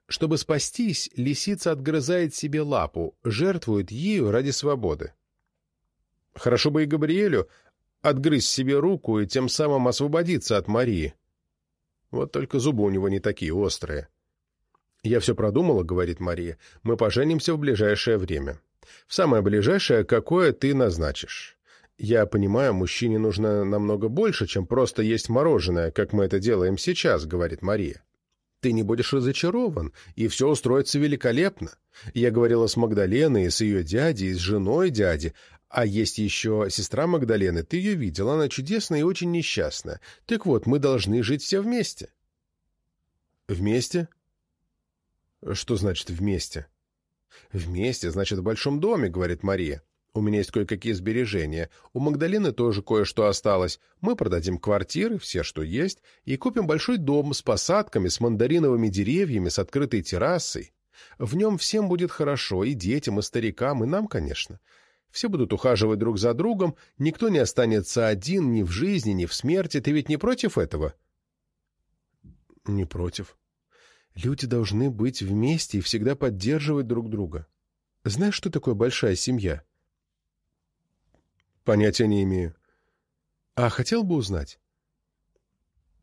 Чтобы спастись, лисица отгрызает себе лапу, жертвует ею ради свободы. Хорошо бы и Габриэлю отгрызть себе руку и тем самым освободиться от Марии. Вот только зубы у него не такие острые. «Я все продумала», — говорит Мария. «Мы поженимся в ближайшее время. В самое ближайшее, какое ты назначишь. Я понимаю, мужчине нужно намного больше, чем просто есть мороженое, как мы это делаем сейчас», — говорит Мария. «Ты не будешь разочарован, и все устроится великолепно. Я говорила с Магдаленой, с ее дядей, с женой дяди, а есть еще сестра Магдалены, ты ее видел, она чудесная и очень несчастная. Так вот, мы должны жить все вместе». «Вместе?» Что значит «вместе»? «Вместе, значит, в большом доме», — говорит Мария. У меня есть кое-какие сбережения. У Магдалены тоже кое-что осталось. Мы продадим квартиры, все, что есть, и купим большой дом с посадками, с мандариновыми деревьями, с открытой террасой. В нем всем будет хорошо, и детям, и старикам, и нам, конечно. Все будут ухаживать друг за другом, никто не останется один ни в жизни, ни в смерти. Ты ведь не против этого? Не против. Люди должны быть вместе и всегда поддерживать друг друга. Знаешь, что такое большая семья? Понятия не имею. А хотел бы узнать?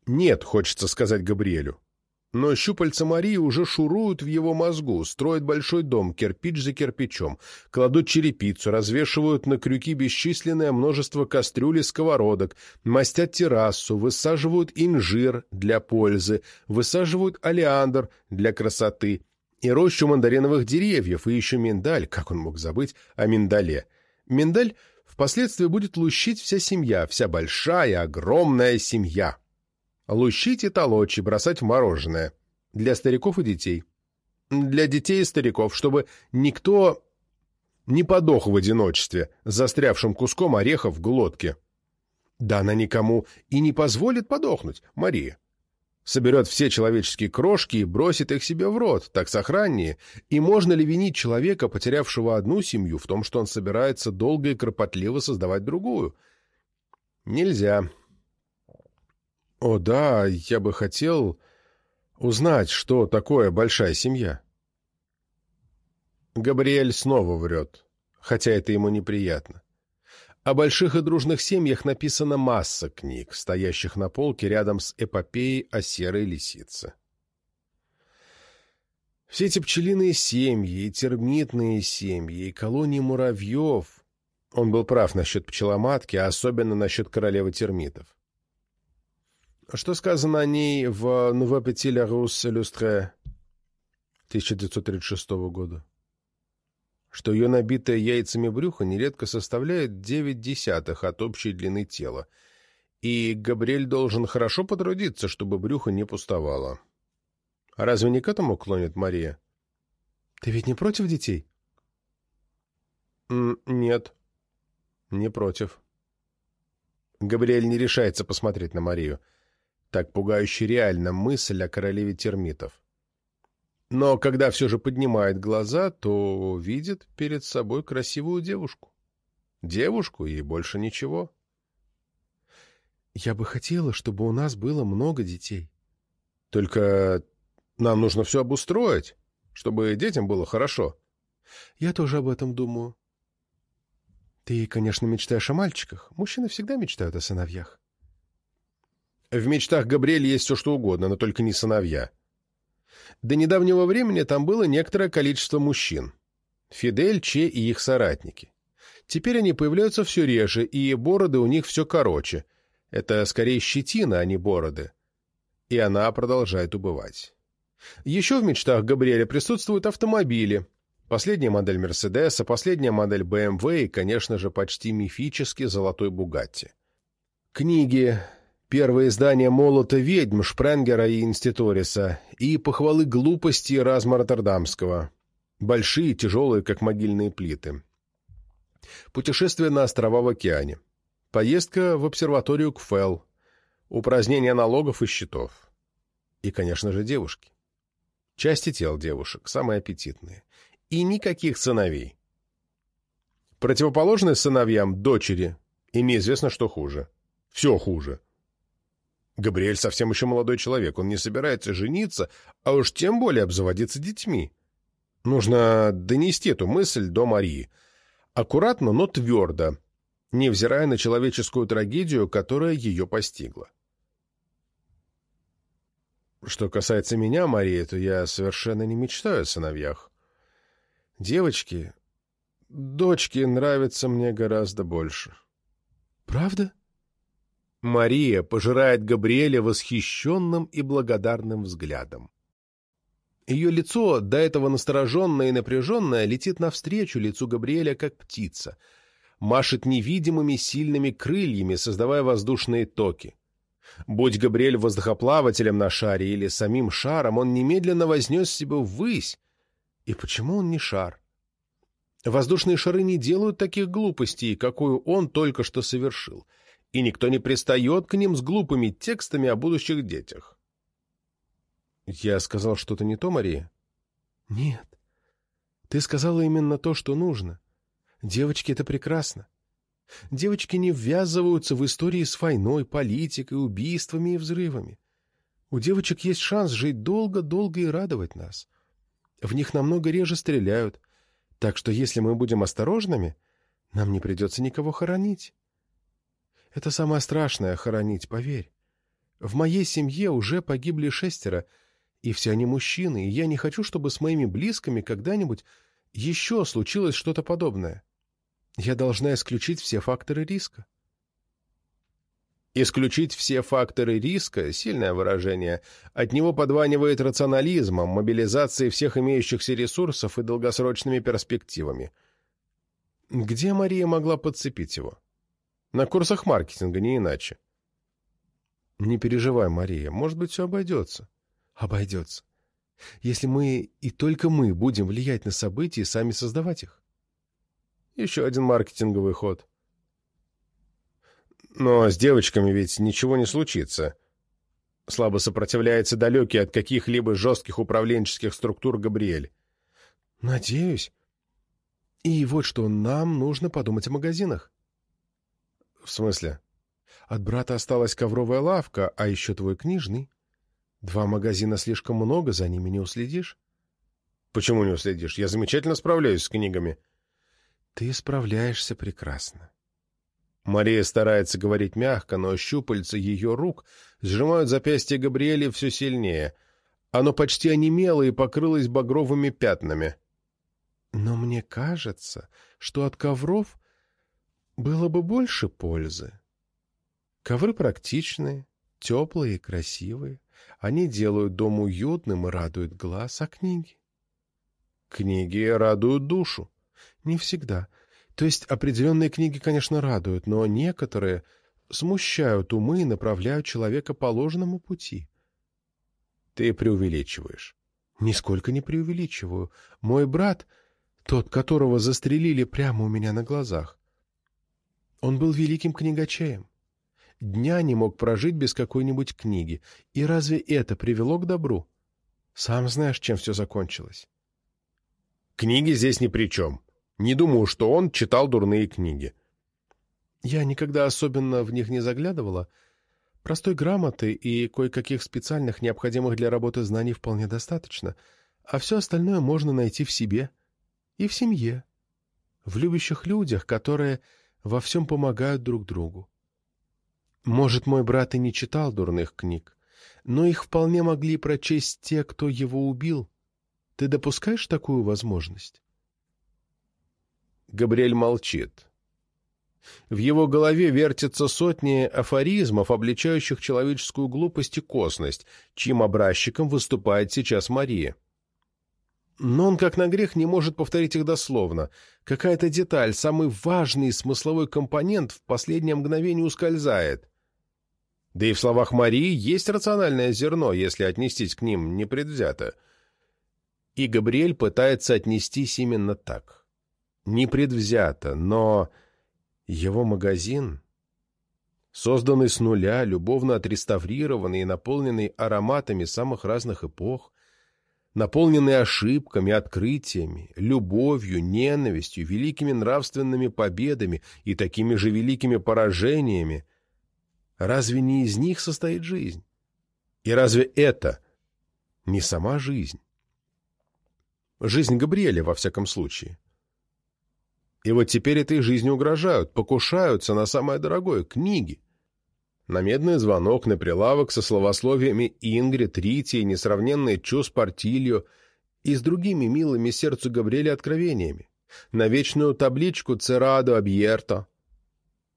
Нет, хочется сказать Габриэлю. Но щупальца Марии уже шуруют в его мозгу, строят большой дом, кирпич за кирпичом, кладут черепицу, развешивают на крюки бесчисленное множество кастрюль и сковородок, мастят террасу, высаживают инжир для пользы, высаживают олеандр для красоты и рощу мандариновых деревьев, и еще миндаль, как он мог забыть о миндале. Миндаль впоследствии будет лущить вся семья, вся большая, огромная семья. Лущить и толочь, и бросать в мороженое. Для стариков и детей. Для детей и стариков, чтобы никто не подох в одиночестве, застрявшим куском ореха в глотке. Да она никому и не позволит подохнуть, Мария. Соберет все человеческие крошки и бросит их себе в рот, так сохраннее. И можно ли винить человека, потерявшего одну семью, в том, что он собирается долго и кропотливо создавать другую? Нельзя. О да, я бы хотел узнать, что такое большая семья. Габриэль снова врет, хотя это ему неприятно. О больших и дружных семьях написана масса книг, стоящих на полке рядом с эпопеей о серой лисице. Все эти пчелиные семьи, и термитные семьи, и колонии муравьев. Он был прав насчет пчеломатки, а особенно насчет королевы термитов. Что сказано о ней в «Nouveau Petit la Rousse Illustré» 1936 года? Что ее набитое яйцами брюхо нередко составляет девять десятых от общей длины тела, и Габриэль должен хорошо потрудиться, чтобы брюхо не пустовало. А разве не к этому клонит Мария? Ты ведь не против детей? М нет, не против. Габриэль не решается посмотреть на Марию. Так пугающе реальна мысль о королеве термитов. Но когда все же поднимает глаза, то видит перед собой красивую девушку. Девушку и больше ничего. Я бы хотела, чтобы у нас было много детей. Только нам нужно все обустроить, чтобы детям было хорошо. Я тоже об этом думаю. Ты, конечно, мечтаешь о мальчиках. Мужчины всегда мечтают о сыновьях. В мечтах Габриэль есть все что угодно, но только не сыновья. До недавнего времени там было некоторое количество мужчин. Фидель, Че и их соратники. Теперь они появляются все реже, и бороды у них все короче. Это скорее щетина, а не бороды. И она продолжает убывать. Еще в мечтах Габриэля присутствуют автомобили. Последняя модель Мерседеса, последняя модель БМВ и, конечно же, почти мифический золотой Бугатти. Книги, первое издание «Молота ведьм» Шпренгера и Инститориса и похвалы глупости Разма Роттердамского. Большие, тяжелые, как могильные плиты. Путешествие на острова в океане. Поездка в обсерваторию Кфел. Упразднение налогов и счетов. И, конечно же, девушки. Части тел девушек, самые аппетитные. И никаких сыновей. Противоположные сыновьям – дочери, и неизвестно, что хуже. Все хуже. Габриэль совсем еще молодой человек, он не собирается жениться, а уж тем более обзаводиться детьми. Нужно донести эту мысль до Марии. Аккуратно, но твердо, невзирая на человеческую трагедию, которая ее постигла. Что касается меня, Мария, то я совершенно не мечтаю о сыновьях. Девочки, дочки нравятся мне гораздо больше. Правда? Мария пожирает Габриэля восхищенным и благодарным взглядом. Ее лицо, до этого настороженное и напряженное, летит навстречу лицу Габриэля, как птица, машет невидимыми сильными крыльями, создавая воздушные токи. Будь Габриэль воздухоплавателем на шаре или самим шаром, он немедленно вознес себя ввысь. И почему он не шар? Воздушные шары не делают таких глупостей, какую он только что совершил, и никто не пристает к ним с глупыми текстами о будущих детях. Я сказал что-то не то, Мария? Нет. Ты сказала именно то, что нужно. Девочки — это прекрасно. Девочки не ввязываются в истории с войной, политикой, убийствами и взрывами. У девочек есть шанс жить долго-долго и радовать нас. В них намного реже стреляют, так что если мы будем осторожными, нам не придется никого хоронить. Это самое страшное — хоронить, поверь. В моей семье уже погибли шестеро, и все они мужчины, и я не хочу, чтобы с моими близкими когда-нибудь еще случилось что-то подобное. Я должна исключить все факторы риска. Исключить все факторы риска – сильное выражение. От него подванивает рационализмом, мобилизацией всех имеющихся ресурсов и долгосрочными перспективами. Где Мария могла подцепить его? На курсах маркетинга, не иначе. Не переживай, Мария, может быть, все обойдется. Обойдется. Если мы и только мы будем влиять на события и сами создавать их. Еще один маркетинговый ход. Но с девочками ведь ничего не случится. Слабо сопротивляется далекий от каких-либо жестких управленческих структур Габриэль. Надеюсь. И вот что, нам нужно подумать о магазинах. В смысле? От брата осталась ковровая лавка, а еще твой книжный. Два магазина слишком много, за ними не уследишь. Почему не уследишь? Я замечательно справляюсь с книгами. Ты справляешься прекрасно. Мария старается говорить мягко, но щупальца ее рук сжимают запястье Габриэли все сильнее. Оно почти онемело и покрылось багровыми пятнами. Но мне кажется, что от ковров было бы больше пользы. Ковры практичные, теплые и красивые. Они делают дом уютным и радуют глаз, а книги? Книги радуют душу. Не всегда. То есть определенные книги, конечно, радуют, но некоторые смущают умы и направляют человека по ложному пути. Ты преувеличиваешь. Нисколько не преувеличиваю. Мой брат, тот, которого застрелили прямо у меня на глазах, он был великим книгачеем. Дня не мог прожить без какой-нибудь книги. И разве это привело к добру? Сам знаешь, чем все закончилось. Книги здесь ни при чем. Не думаю, что он читал дурные книги. Я никогда особенно в них не заглядывала. Простой грамоты и кое-каких специальных, необходимых для работы знаний вполне достаточно, а все остальное можно найти в себе и в семье, в любящих людях, которые во всем помогают друг другу. Может, мой брат и не читал дурных книг, но их вполне могли прочесть те, кто его убил. Ты допускаешь такую возможность? Габриэль молчит. В его голове вертятся сотни афоризмов, обличающих человеческую глупость и косность, чьим образчиком выступает сейчас Мария. Но он, как на грех, не может повторить их дословно. Какая-то деталь, самый важный смысловой компонент в последнее мгновение ускользает. Да и в словах Марии есть рациональное зерно, если отнестись к ним непредвзято. И Габриэль пытается отнестись именно так непредвзято, но его магазин, созданный с нуля, любовно отреставрированный и наполненный ароматами самых разных эпох, наполненный ошибками, открытиями, любовью, ненавистью, великими нравственными победами и такими же великими поражениями, разве не из них состоит жизнь? И разве это не сама жизнь? Жизнь Габриэля, во всяком случае. И вот теперь этой жизни угрожают, покушаются на самое дорогое — книги. На медный звонок, на прилавок со словословиями Ингрид, Рити и несравненной Чус Партилью и с другими милыми сердцу Габриэля откровениями. На вечную табличку «Церадо Абьерто».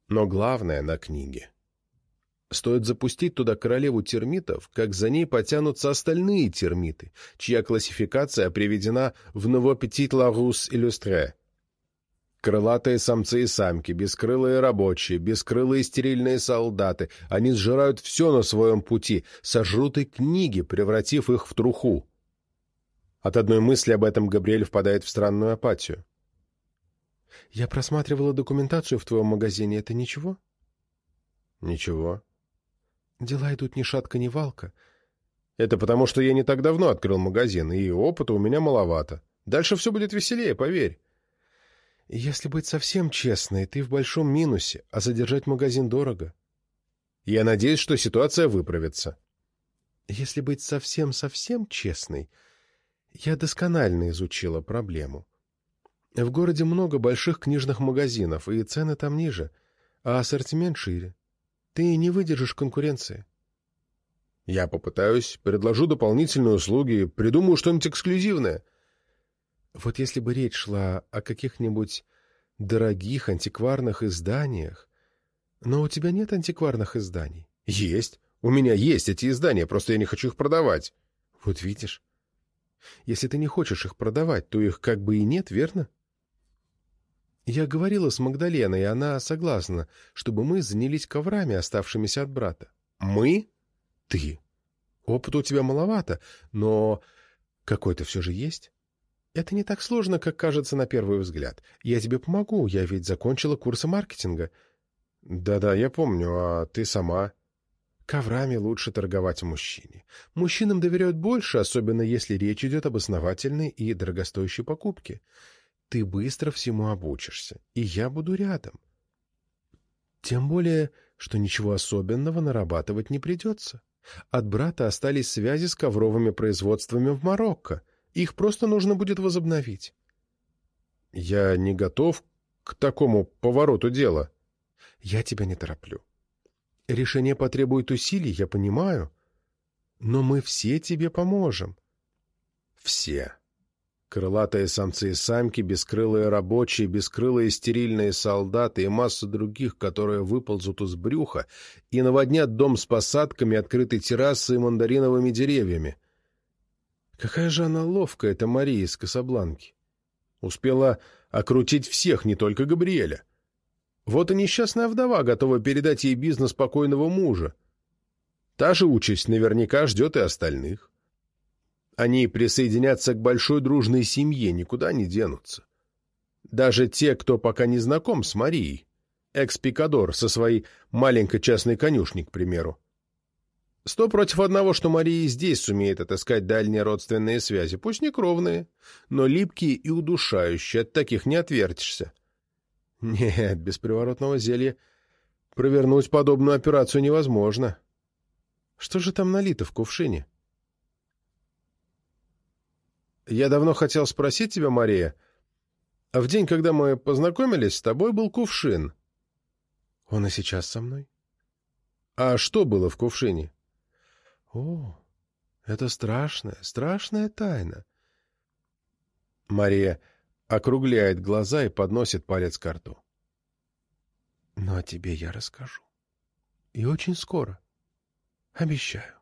Но главное — на книге. Стоит запустить туда королеву термитов, как за ней потянутся остальные термиты, чья классификация приведена в «Новопетит Ларус Иллюстре». Крылатые самцы и самки, бескрылые рабочие, бескрылые стерильные солдаты. Они сжирают все на своем пути, сожрут и книги, превратив их в труху. От одной мысли об этом Габриэль впадает в странную апатию. Я просматривала документацию в твоем магазине. Это ничего? Ничего. Дела идут ни шатка, ни валка. Это потому, что я не так давно открыл магазин, и опыта у меня маловато. Дальше все будет веселее, поверь. Если быть совсем честной, ты в большом минусе, а содержать магазин дорого. Я надеюсь, что ситуация выправится. Если быть совсем-совсем честной, я досконально изучила проблему. В городе много больших книжных магазинов, и цены там ниже, а ассортимент шире. Ты не выдержишь конкуренции. Я попытаюсь, предложу дополнительные услуги, придумаю что-нибудь эксклюзивное. Вот если бы речь шла о каких-нибудь дорогих антикварных изданиях... Но у тебя нет антикварных изданий? Есть. У меня есть эти издания, просто я не хочу их продавать. Вот видишь. Если ты не хочешь их продавать, то их как бы и нет, верно? Я говорила с Магдаленой, и она согласна, чтобы мы занялись коврами, оставшимися от брата. Мы? Ты. Опыта у тебя маловато, но какой-то все же есть. Это не так сложно, как кажется на первый взгляд. Я тебе помогу, я ведь закончила курсы маркетинга. Да-да, я помню, а ты сама... Коврами лучше торговать мужчине. Мужчинам доверяют больше, особенно если речь идет об основательной и дорогостоящей покупке. Ты быстро всему обучишься, и я буду рядом. Тем более, что ничего особенного нарабатывать не придется. От брата остались связи с ковровыми производствами в Марокко. Их просто нужно будет возобновить. Я не готов к такому повороту дела. Я тебя не тороплю. Решение потребует усилий, я понимаю. Но мы все тебе поможем. Все. Крылатые самцы и самки, бескрылые рабочие, бескрылые стерильные солдаты и масса других, которые выползут из брюха и наводнят дом с посадками, открытой террасой и мандариновыми деревьями. Какая же она ловкая, эта Мария из Касабланки. Успела окрутить всех, не только Габриэля. Вот и несчастная вдова готова передать ей бизнес покойного мужа. Та же участь наверняка ждет и остальных. Они присоединятся к большой дружной семье, никуда не денутся. Даже те, кто пока не знаком с Марией. Экс-пикадор со своей маленькой частной конюшней, к примеру. Сто против одного, что Мария здесь сумеет отыскать дальние родственные связи, пусть не кровные, но липкие и удушающие, от таких не отвертишься. Нет, без приворотного зелья провернуть подобную операцию невозможно. Что же там налито в кувшине? — я давно хотел спросить тебя, Мария, а в день, когда мы познакомились, с тобой был кувшин. Он и сейчас со мной. А что было в кувшине? О, это страшная, страшная тайна. Мария округляет глаза и подносит палец к рту. Но о тебе я расскажу. И очень скоро. Обещаю.